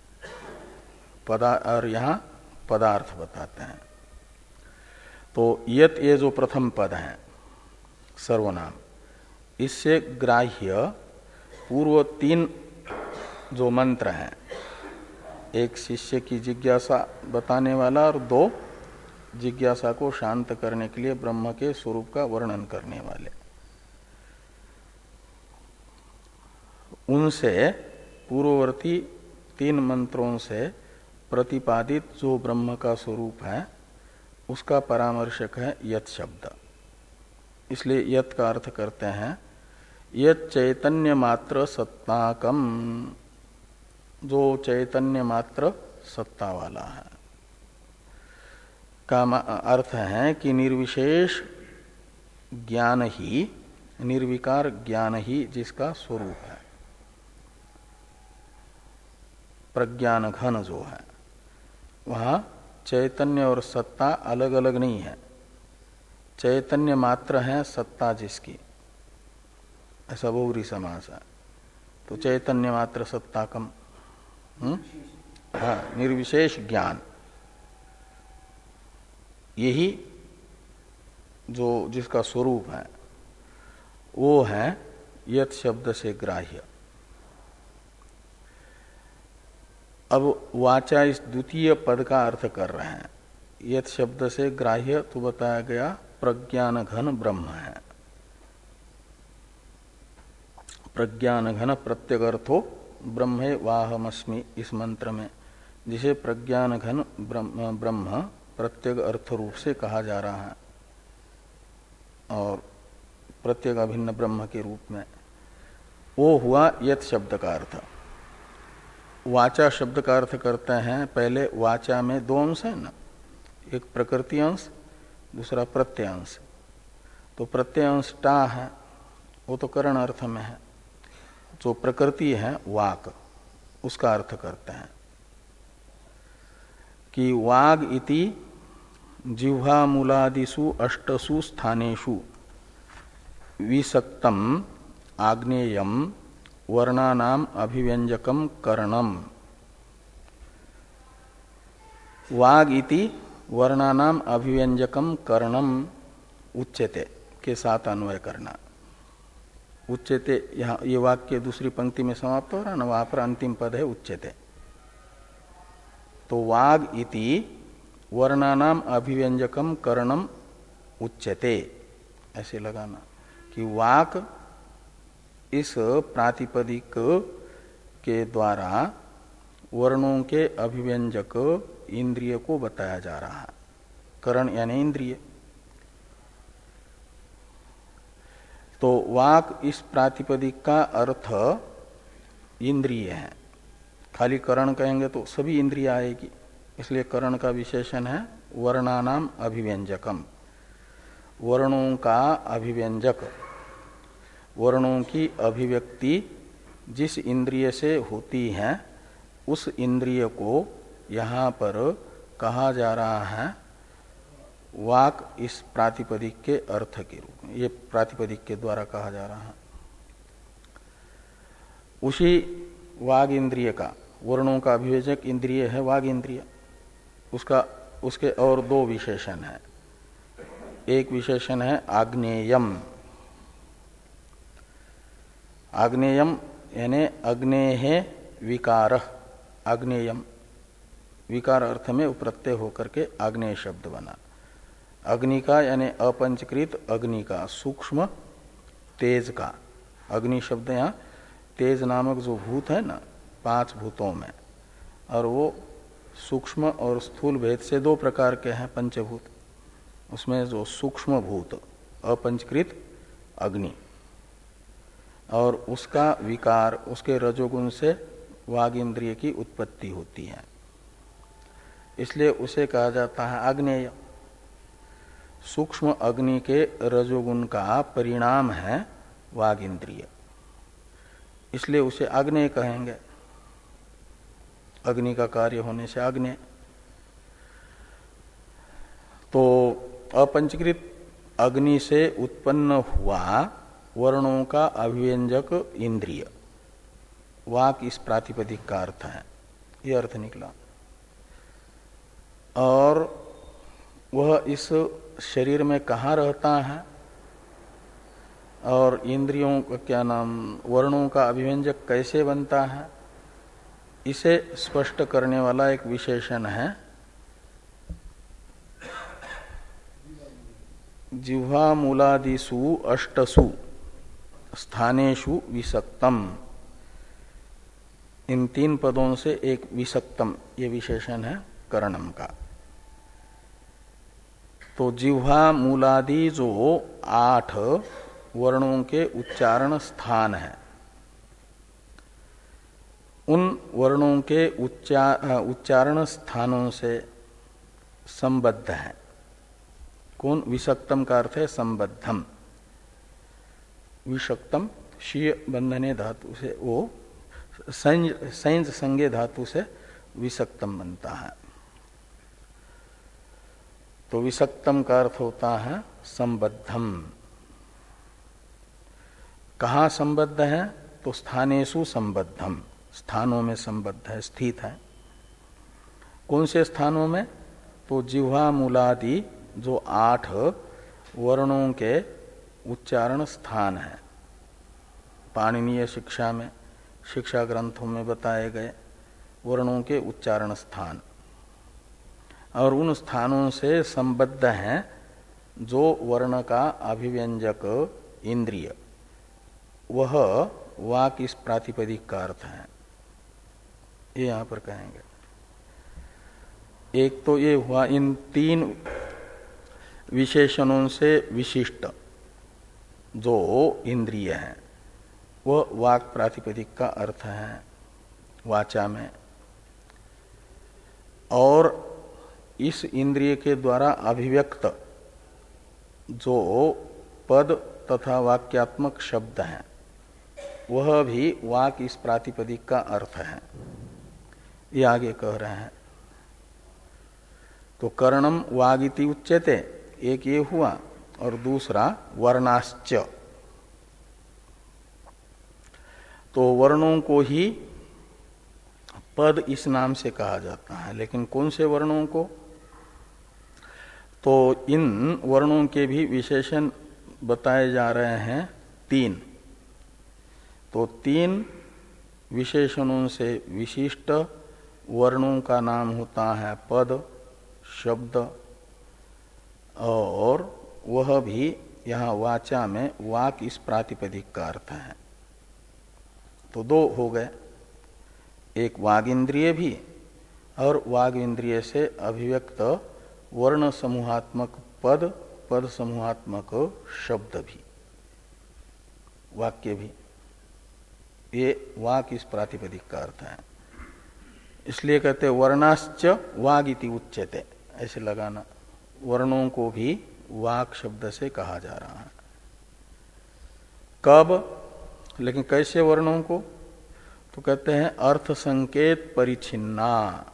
पदा, और यहाँ पदार्थ बताते हैं। तो यत ये जो प्रथम पद है, सर्वनाम, इससे ग्राह्य पूर्व तीन जो मंत्र हैं, एक शिष्य की जिज्ञासा बताने वाला और दो जिज्ञासा को शांत करने के लिए ब्रह्म के स्वरूप का वर्णन करने वाले। उनसे पूर्ववर्ती तीन मंत्रों से प्रतिपादित जो ब्रह्म का स्वरूप है उसका परामर्शक है यत शब्द। इसलिए यत का अर्थ करते हैं, यत चैतन्य मात्र सत्ताकम। जो चैतन्य मात्र सत्ता वाला है। का अर्थ है कि निर्विशेष ज्ञान ही, निर्विकार ज्ञान ही जिसका स्वरूप है। प्रज्ञान घन जो है, वहाँ चैतन्य और सत्ता अलग अलग नहीं है। चैतन्य मात्र है, सत्ता जिसकी। ऐसा बहुरी समास है। तो चैतन्य मात्र सत्ता कम। हम्म? हाँ निर्विशेष ज्ञान। यही जो जिसका स्वरूप है, वो है यथ शब्द से ग्राह्य। अब वाचा इस द्वितीय पद का अर्थ कर रहे हैं। यथ शब्द से ग्राह्य तो बताया गया प्रज्ञान घन ब्रह्म है। प्रज्ञान घन प्रत्यगर्थो ब्रह्मे वाहमस्मि इस मंत्र में, जिसे प्रज्ञान घन ब्रह्म प्रत्येक अर्थ रूप से कहा जा रहा है और प्रत्येक अभिन्न ब्रह्म के रूप में। वो हुआ यथ शब्द का अर्थ। वाचा शब्द का अर्थ करते हैं, पहले वाचा में दो अंश है ना। एक प्रकृति अंश, दूसरा प्रत्यंश। तो प्रत्यंश टा है, वो तो करण अर्थ में है। जो प्रकृति है, वाक, उसका अर्थ करते हैं। कि वाग इति जिह्वा मूलादिषु अष्टसु स्थानेषु। विसक्तम, आग्नेयम वर्णानाम अभिव्यंजकम करणम। वाग इति वर्णानाम अभिव्यंजकम करणम उच्चते के साथ अन्वय करना। उच्चते यहाँ, ये वाक्य दूसरी पंक्ति में समाप्त हो रहा ना, वहाँ पर अंतिम पद है उच्चते तो वाग इति वर्णानाम अभिव्यंजकम करणम उच्चते ऐसे लगाना। कि वाक इस प्रातिपदिक के द्वारा वर्णों के अभिव्यंजक इंद्रिय को बताया जा रहा है। करण यानी इंद्रिय। तो वाक इस प्रातिपदिक का अर्थ इंद्रिय है। खाली करण कहेंगे तो सभी इंद्रिय आएगी, इसलिए करण का विशेषण है वर्णानाम अभिव्यंजकम। वर्णों का अभिव्यंजक। वर्णों की अभिव्यक्ति जिस इंद्रिय से होती है, उस इंद्रिय को यहाँ पर कहा जा रहा है वाक इस प्रातिपदिक के अर्थ के रूप में। ये प्रातिपदिक के द्वारा कहा जा रहा है। उसी वाग इंद्रिय का, वर्णों का अभिवेचक इंद्रिय है वाग इंद्रिय। उसका, उसके और दो विशेषण है। एक विशेषण है आग्नेयम। आग्नेयम यानी अग्नेय विकार, अग्नेयम। विकार अर्थ में प्रत्यय होकर के आग्नेय शब्द बना। अग्नि का यानी अपंचकृत अग्नि का सूक्ष्म तेज का। अग्नि शब्द यहाँ, तेज नामक जो भूत है ना, पाँच भूतों में। और वो सूक्ष्म और स्थूल भेद से दो प्रकार के हैं पंचभूत। उसमें जो सूक्ष्म भूत, अपंचकृत अग्नि। और उसका विकार, उसके रजोगुण से वाग इंद्रिय की उत्पत्ति होती है। इसलिए उसे कहा जाता है आग्नेय सूक्ष्म अग्नि के रजोगुण का परिणाम है वाग इंद्रिय इसलिए उसे अग्नेय कहेंगे। अग्नि का कार्य होने से अग्नि। तो अपंचकृत अग्नि से उत्पन्न हुआ वर्णों का अभिव्यंजक इंद्रिय। वाक इस प्रातिपदिक का अर्थ है। ये अर्थ निकला। और वह इस शरीर में कहा रहता है? और इंद्रियों का क्या नाम, वर्णों का अभिव्यंजक कैसे बनता है? इसे स्पष्ट करने वाला एक विशेषण है। जिह्वा मूलादिशु अष्टसु। स्थानेशु विसक्तम। इन तीन पदों से एक विसक्तम, ये विशेषण है कर्णम का। तो जिह्वा मूलादि जो आठ वर्णों के उच्चारण स्थान है। उन वर्णों के उच्चारण स्थानों से संबद्ध है। कौन? विषक्तम का अर्थ है संबद्धम। विषक्तम शीय बंधने धातु से वो संज संज्ञ धातु से विषक्तम बनता है। तो विषक्तम का अर्थ होता है संबद्धम। कहा संबद्ध है? तो स्थानेशु संबद्धम। स्थानों में संबद्ध है, स्थित है। कौन से स्थानों में? तो जिह्वा मूलादि जो आठ वर्णों के उच्चारण स्थान है। पाणनीय शिक्षा में, शिक्षा ग्रंथों में बताए गए वर्णों के उच्चारण स्थान। और उन स्थानों से संबद्ध हैं जो वर्ण का अभिव्यंजक इंद्रिय। वह वाक इस प्रातिपदिक का अर्थ है। ये यहाँ पर कहेंगे। एक तो ये हुआ इन तीन विशेषणों से विशिष्ट। जो इंद्रिय है। वह वाक प्रातिपदिक का अर्थ है, वाचा में। और इस इंद्रिय के द्वारा अभिव्यक्त जो पद तथा वाक्यात्मक शब्द हैं, वह भी वाक इस प्रातिपदिक का अर्थ है। ये आगे कह रहे हैं। तो कर्णम वागिति उच्चते एक ये हुआ। और दूसरा वर्णाश्च। तो वर्णों को ही पद इस नाम से कहा जाता है, लेकिन कौन से वर्णों को? तो इन वर्णों के भी विशेषण बताए जा रहे हैं तीन। तो तीन विशेषणों से विशिष्ट वर्णों का नाम होता है पद, शब्द और वह भी यहाँ वाचा में वाक इस प्रातिपदिक का अर्थ है। तो दो हो गए। एक वाग इंद्रिय भी और वाग इंद्रिय से अभिव्यक्त वर्ण समूहात्मक पद पद समूहात्मक शब्द भी, वाक्य भी। ये वाक इस प्रातिपदिक का अर्थ है। इसलिए कहते वर्णाश्च वाग इति उच्चते ऐसे लगाना। वर्णों को भी वाक शब्द से कहा जा रहा है। कब? लेकिन कैसे वर्णों को? तो कहते हैं अर्थ संकेत परिचिन्ना।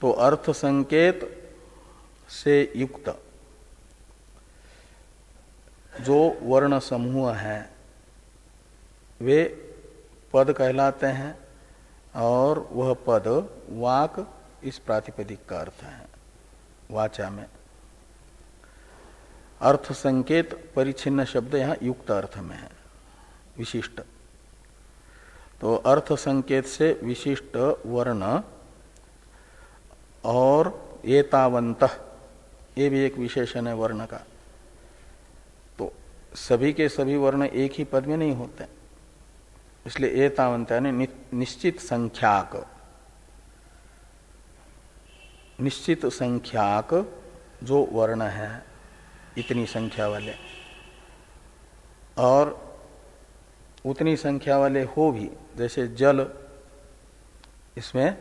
तो अर्थ संकेत से युक्त जो वर्ण समूह है, वे पद कहलाते हैं और वह पद वाक इस प्रातिपदिक का अर्थ है। वाचा में। अर्थ संकेत परिचिन्न शब्द यहाँ युक्त अर्थ में है, विशिष्ट। तो अर्थ संकेत से विशिष्ट वर्ण और एतावंत, ये भी एक विशेषण है वर्ण का। तो सभी के सभी वर्ण एक ही पद में नहीं होते, इसलिए एतावंत यानी निश्चित संख्याक। निश्चित संख्याक जो वर्ण है, इतनी संख्या वाले। और उतनी संख्या वाले हो भी, जैसे जल, इसमें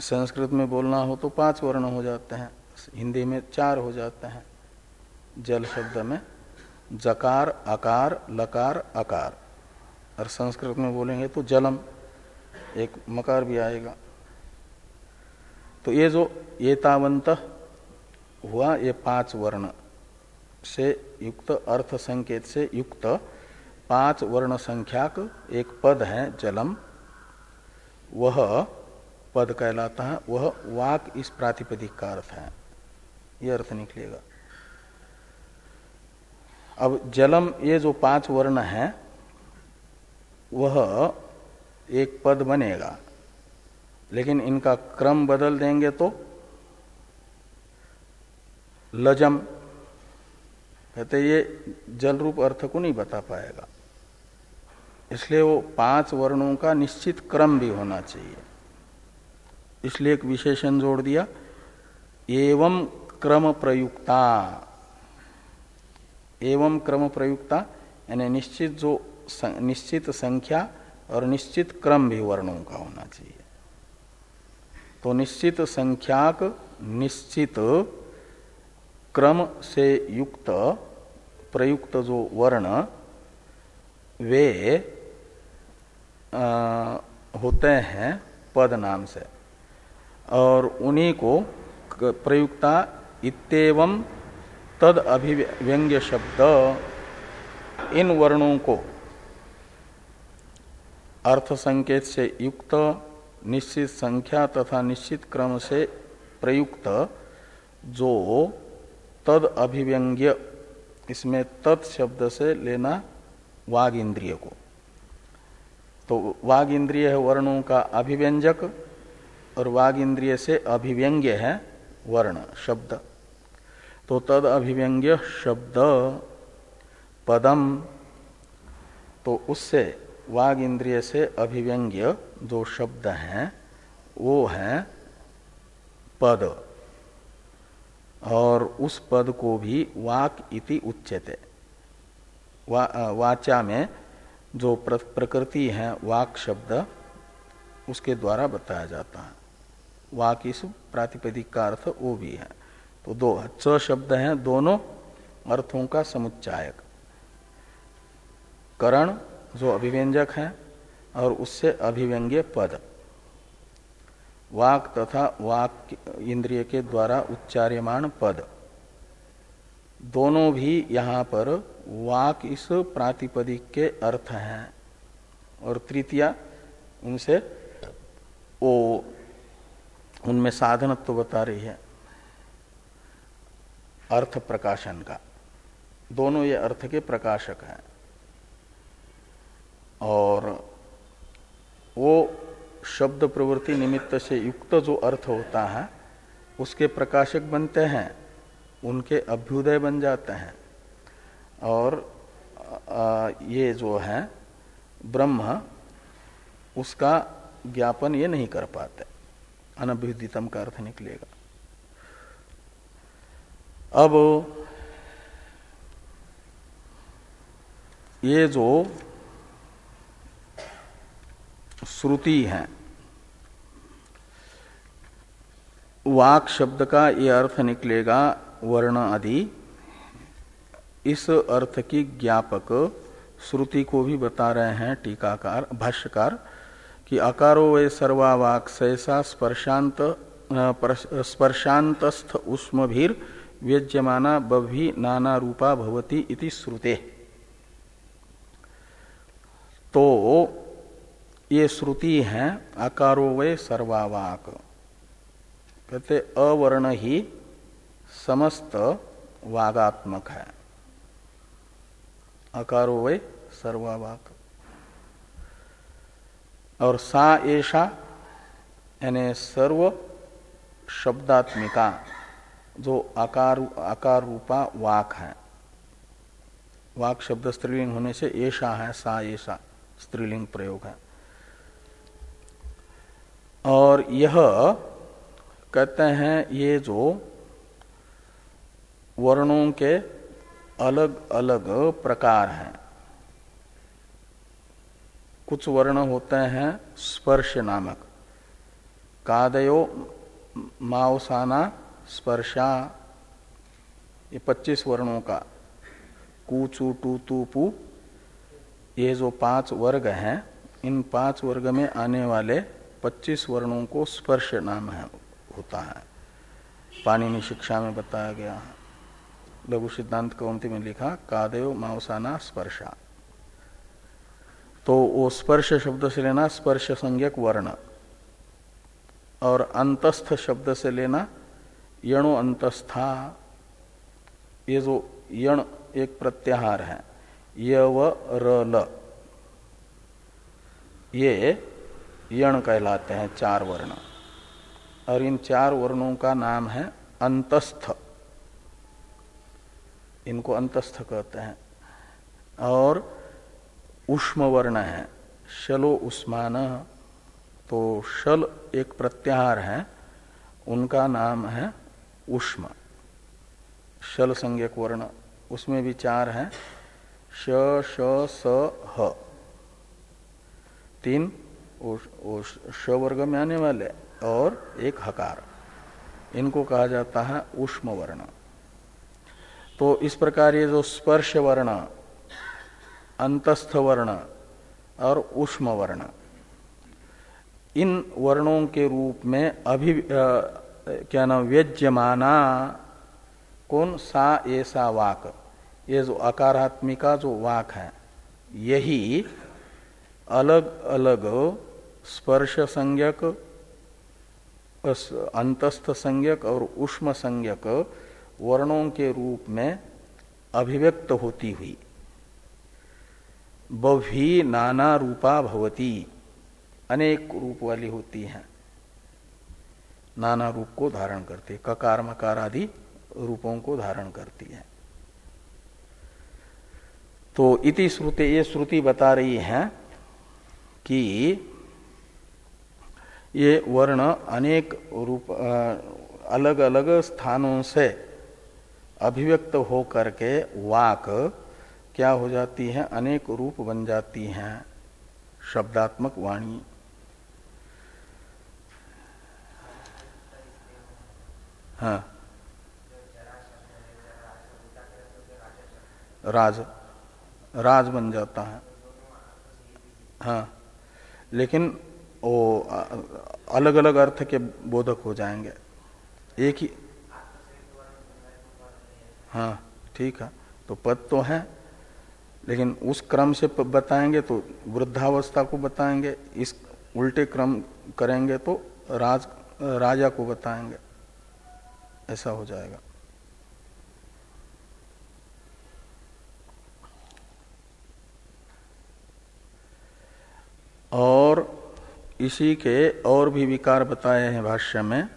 संस्कृत में बोलना हो तो पाँच वर्ण हो जाते हैं, हिंदी में चार हो जाते हैं, जल शब्द में जकार, अकार, लकार, अकार। और संस्कृत में बोलेंगे तो जलम, एक मकार भी आएगा। तो ये जो एतावंत हुआ, ये पाँच वर्ण से युक्त, अर्थ संकेत से युक्त पाँच वर्ण संख्याक एक पद है, जलम। वह पद कहलाता है, वह वाक इस प्रातिपदिक का अर्थ है। यह अर्थ निकलेगा। अब जलम ये जो पाँच वर्ण है, वह एक पद बनेगा। लेकिन इनका क्रम बदल देंगे तो लजम, कहते ये जल रूप अर्थ को नहीं बता पाएगा। इसलिए वो पाँच वर्णों का निश्चित क्रम भी होना चाहिए। इसलिए एक विशेषण जोड़ दिया, एवं क्रम प्रयुक्ता। एवं क्रम प्रयुक्ता, यानी निश्चित जो निश्चित संख्या और निश्चित क्रम भी वर्णों का होना चाहिए। तो निश्चित संख्याक निश्चित क्रम से युक्त प्रयुक्त जो वर्ण वे आ, होते हैं पद नाम से। और उन्हीं को प्रयुक्ता इतम तद अभिव्यंग्य शब्द इन वर्णों को अर्थ संकेत से युक्त निश्चित संख्या तथा निश्चित क्रम से प्रयुक्त जो तद अभिव्यंग्य, इसमें तत् शब्द से लेना वाग इंद्रिय को। तो वाग इंद्रिय है वर्णों का अभिव्यंजक और वाग इंद्रिय से अभिव्यंग्य है वर्ण, शब्द। तो तद अभिव्यंग्य शब्द, पदम तो उससे वाग इंद्रिय से अभिव्यंग्य जो शब्द हैं वो है पद। और उस पद को भी वाक इति उच्यते। वा, वाचा में जो प्रकृति है वाक शब्द उसके द्वारा बताया जाता है। वाक इस प्रातिपदिक का अर्थ वो भी है। तो दो च शब्द हैं दोनों अर्थों का समुच्चायक। करण जो अभिव्यंजक है और उससे अभिव्यंग्य पद। वाक तथा वाक इंद्रिय के द्वारा उच्चार्यमान पद। दोनों भी यहाँ पर वाक इस प्रातिपदिक के अर्थ हैं। और तृतीया, उनसे वो उनमें साधनत्व तो बता रही है। अर्थ प्रकाशन का। दोनों ये अर्थ के प्रकाशक हैं। और वो शब्द प्रवृत्ति निमित्त से युक्त जो अर्थ होता है, उसके प्रकाशक बनते हैं, उनके अभ्युदय बन जाते हैं। और ये जो है, ब्रह्म, उसका ज्ञापन ये नहीं कर पाते। अनभ्युदितम का अर्थ निकलेगा। अब, ये जो श्रुति है। वाक शब्द का ये अर्थ निकलेगा वर्ण आदि। इस अर्थ की ज्ञापक श्रुति को भी बता रहे हैं टीकाकार, भाष्यकार, कि अकारो वे सर्वा सर्वावाक सहसा स्पर्शांत स्पर्शांतस्थ उष्मीर व्यज्यमाना बभी नाना रूपा भवती इति श्रुते। तो ये श्रुति है, आकारो वे सर्वावाक। कहते, अवर्ण ही समस्त वागात्मक है। अकारो वे सर्वावाक। और सा ऐसा यानी सर्व शब्दात्मिका, जो आकार आकार रूपा वाक है। वाक शब्द स्त्रीलिंग होने से ऐसा है, सा ऐसा स्त्रीलिंग प्रयोग है। और यह कहते हैं ये जो वर्णों के अलग अलग प्रकार हैं। कुछ वर्ण होते हैं स्पर्श नामक। कादयो, माओसाना, स्पर्शा, ये 25 वर्णों का। कू चू टू तू पू, ये जो पाँच वर्ग हैं, इन पाँच वर्ग में आने वाले पच्चीस वर्णों को स्पर्श नाम है, होता है। पाणिनि शिक्षा में बताया गया है। लघु सिद्धांत कौंती में लिखा, कादयो माउसाना स्पर्शा। तो वो स्पर्श शब्द से लेना स्पर्श संज्ञक वर्ण। और अंतस्थ शब्द से लेना यणो अंतस्था। ये जो यण एक प्रत्याहार है। र ये यण कहलाते हैं, चार वर्ण। और इन चार वर्णों का नाम है अंतस्थ। इनको अंतस्थ कहते हैं। और उष्म वर्ण है, शलो उष्मान। तो शल एक प्रत्याहार है, उनका नाम है उष्म। शल संज्ञक वर्ण, उसमें भी चार है, श श, स, ह। तीन श वर्ग में आने वाले, और एक हकार। इनको कहा जाता है उष्म वर्ण तो इस प्रकार ये जो स्पर्श वर्ण अंतस्थ वर्ण और उष्म वर्ण इन वर्णों के रूप में अभि क्या नाम, व्यज्यमाना, कौन सा ऐसा वाक? ये जो अकारात्मिका जो वाक है, यही अलग अलग स्पर्श संज्ञक अंतस्थ संज्ञक और उष्म संज्ञक वर्णों के रूप में अभिव्यक्त होती हुई। बभी नाना रूपा भवती, अनेक रूप वाली होती हैं। नाना रूप को धारण करती है ककार मकार आदि रूपों को धारण करती है। तो इति श्रुति, ये श्रुति बता रही है कि ये वर्ण अनेक रूप अलग अलग स्थानों से अभिव्यक्त हो करके वाक क्या हो जाती है? अनेक रूप बन जाती हैं। शब्दात्मक वाणी। हाँ। राज। राज बन जाता है। हाँ। लेकिन वो अलग अलग अर्थ के बोधक हो जाएँगे। एक ही हाँ ठीक है। तो पद तो है, लेकिन उस क्रम से बताएँगे तो वृद्धावस्था को बताएँगे, इस उल्टे क्रम करेंगे तो राज, राजा को बताएँगे। ऐसा हो जाएगा और इसी के और भी विकार बताए हैं भाष्य में।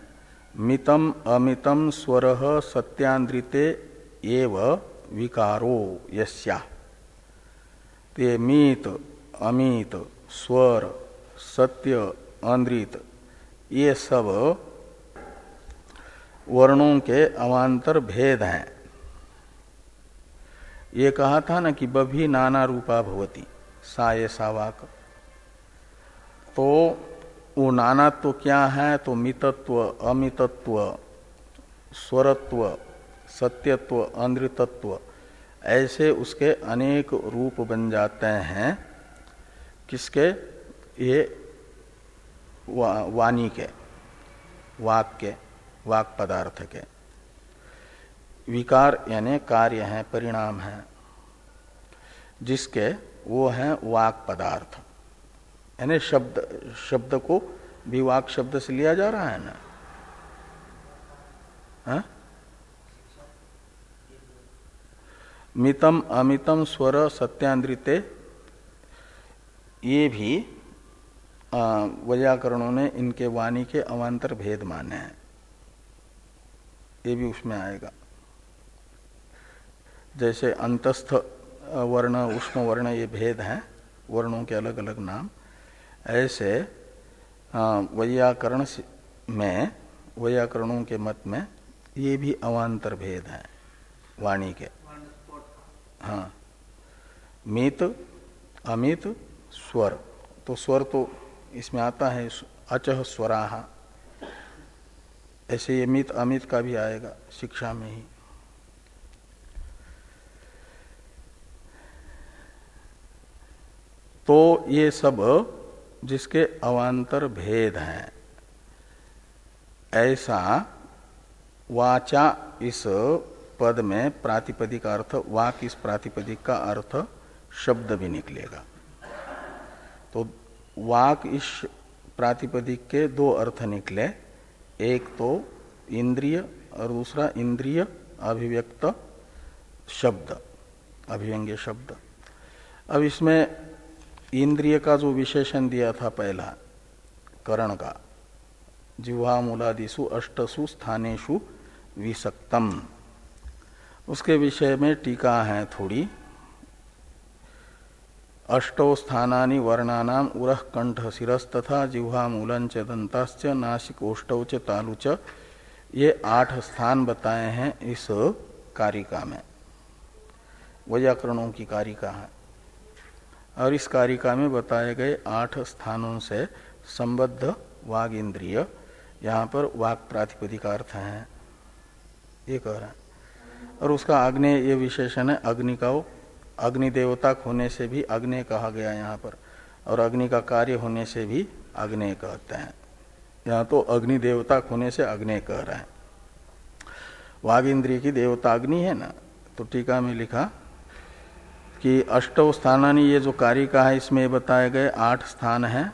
मितम अमितम स्वर सत्यांद्रिते एव विकारो यस्या। ते मीत, अमित, स्वर, सत्य अंद्रित ये सब वर्णों के अवान्तर भेद हैं। ये कहा था ना कि बभी नाना रूपा भवती, सा ये सावाक। तो वो नानात्व क्या है? तो मितत्व अमितत्व स्वरत्व सत्यत्व अनृतत्व ऐसे उसके अनेक रूप बन जाते हैं। किसके? ये वा, वाणी के वाक के वाक पदार्थ के। विकार यानी कार्य है परिणाम है। जिसके वो है वाक पदार्थ। यानी शब्द शब्द को भी वाक शब्द से लिया जा रहा है ना? हा? मितम, अमितम, स्वर सत्यांद्रिते ये भी व्याकरणों ने इनके वाणी के अवान्तर भेद माने हैं। ये भी उसमें आएगा। जैसे अंतस्थ वर्ण, उष्म वर्ण ये भेद हैं, वर्णों के अलग अलग नाम। ऐसे वैयाकरण में, वैयाकरणों के मत में ये भी अवान्तर भेद हैं, वाणी के। हाँ। मित, अमित, स्वर। तो स्वर तो इसमें आता है, अचह स्वराहा। ऐसे ये मित, अमित का भी आएगा शिक्षा में ही। तो ये सब जिसके अवान्तर भेद हैं। ऐसा वाचा इस पद में प्रातिपदिक अर्थ, वाक इस प्रातिपदिक का अर्थ शब्द भी निकलेगा। तो वाक इस प्रातिपदिक के दो अर्थ निकले। एक तो इंद्रिय और दूसरा इंद्रिय अभिव्यक्त शब्द, अभिव्यंग्य शब्द। अब इसमें इंद्रिय का जो विशेषण दिया था पहला, करण का जिह्वा मूलादिशु अष्टसु स्थानेशु विसक्तम उसके विषय में टीका है थोड़ी। अष्टौ स्थानी वर्णानाम उरह कंठ शिरस तथा जिह्वा मूलंच दंताश्च नासिकोष्टौ च तालु च, ये आठ स्थान बताए हैं इस कारिका में। व्याकरणों की कारिका है। और इस कारिका में बताए गए आठ स्थानों से संबद्ध वाग इंद्रिय यहाँ पर वाक प्रातिपदिका अर्थ है। ये कह रहे हैं। और उसका अग्नि ये विशेषण है अग्नि का, अग्नि देवता होने से भी अग्नि कहा गया यहाँ पर। और अग्नि का कार्य होने से भी अग्नि कहते हैं। यहाँ तो अग्नि देवता होने से अग्नि कह रहे हैं। वाघ इंद्रिय की देवता अग्नि है ना? तो टीका में लिखा कि अष्टव स्थानानी ये जो कार्य का है, इसमें बताए गए आठ स्थान हैं,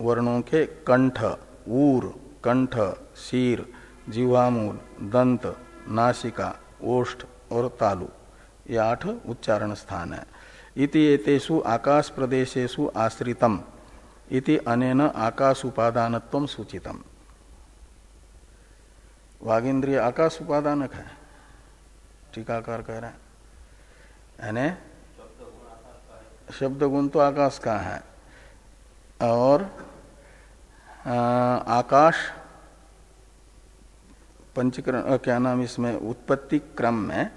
वर्णों के कंठ, ऊर, कंठ, शीर, जीवामूल, दंत, नासिका, ओष्ठ और तालु। ये आठ उच्चारण स्थान है। इति एतेषु आकाश प्रदेशेशु आश्रितम। इति अनेन आकाश उपादानत्व सूचितम। वागिंद्रिय आकाश उपादानक है। टीकाकार कह रहे हैं। यानी शब्द गुण तो आकाश का है। और आकाश पंचकरण क्या नाम इसमें, उत्पत्ति क्रम में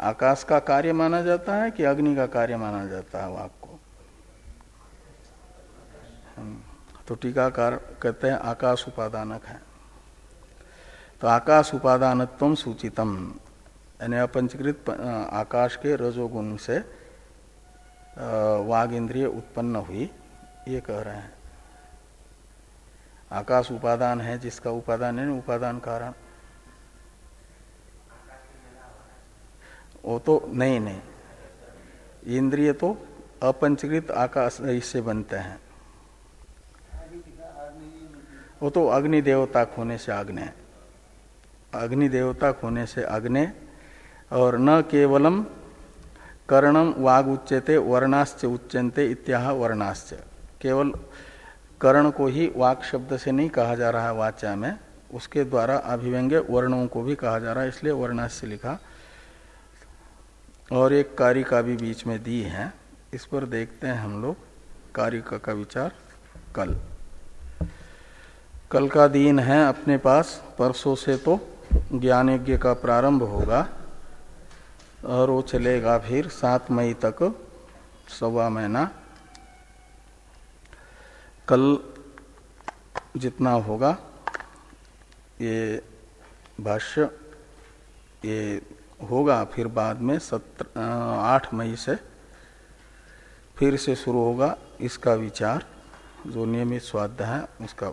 आकाश का कार्य माना जाता है कि अग्नि का कार्य माना जाता है वाक को? तो टीकाकार कहते हैं आकाश उपादानक है। तो आकाश उपादानत्व सूचितम, यानी अपंचकृत आकाश के रजोगुण से वाग इंद्रिय उत्पन्न हुई, ये कह रहे हैं। आकाश उपादान है, जिसका उपादान है, उपादान कारण। वो तो नहीं नहीं। इंद्रिय तो अपंचकृत आकाश इससे बनते हैं। वो तो अग्नि देवता होने से अग्नि अग्नि देवता होने से अग्नि और न केवलम कर्णम वाग उच्चते वर्णाश्च उच्चनते इत्याह वर्णाश्च। केवल कर्ण को ही वाक शब्द से नहीं कहा जा रहा है वाचा में, उसके द्वारा अभिव्यंग्य वर्णों को भी कहा जा रहा है, इसलिए वर्णाश्च लिखा। और एक कारिका भी बीच में दी है, इस पर देखते हैं हम लोग कारिका का विचार कल। कल का दिन है अपने पास, परसों से तो ज्ञान यज्ञ का प्रारंभ होगा। और वो चलेगा फिर सात मई तक, सवा महीना। कल जितना होगा, ये भाष्य, ये होगा फिर बाद में सत्र आठ मई से फिर से शुरू होगा इसका विचार, जो नियमित स्वाध्याय है, उसका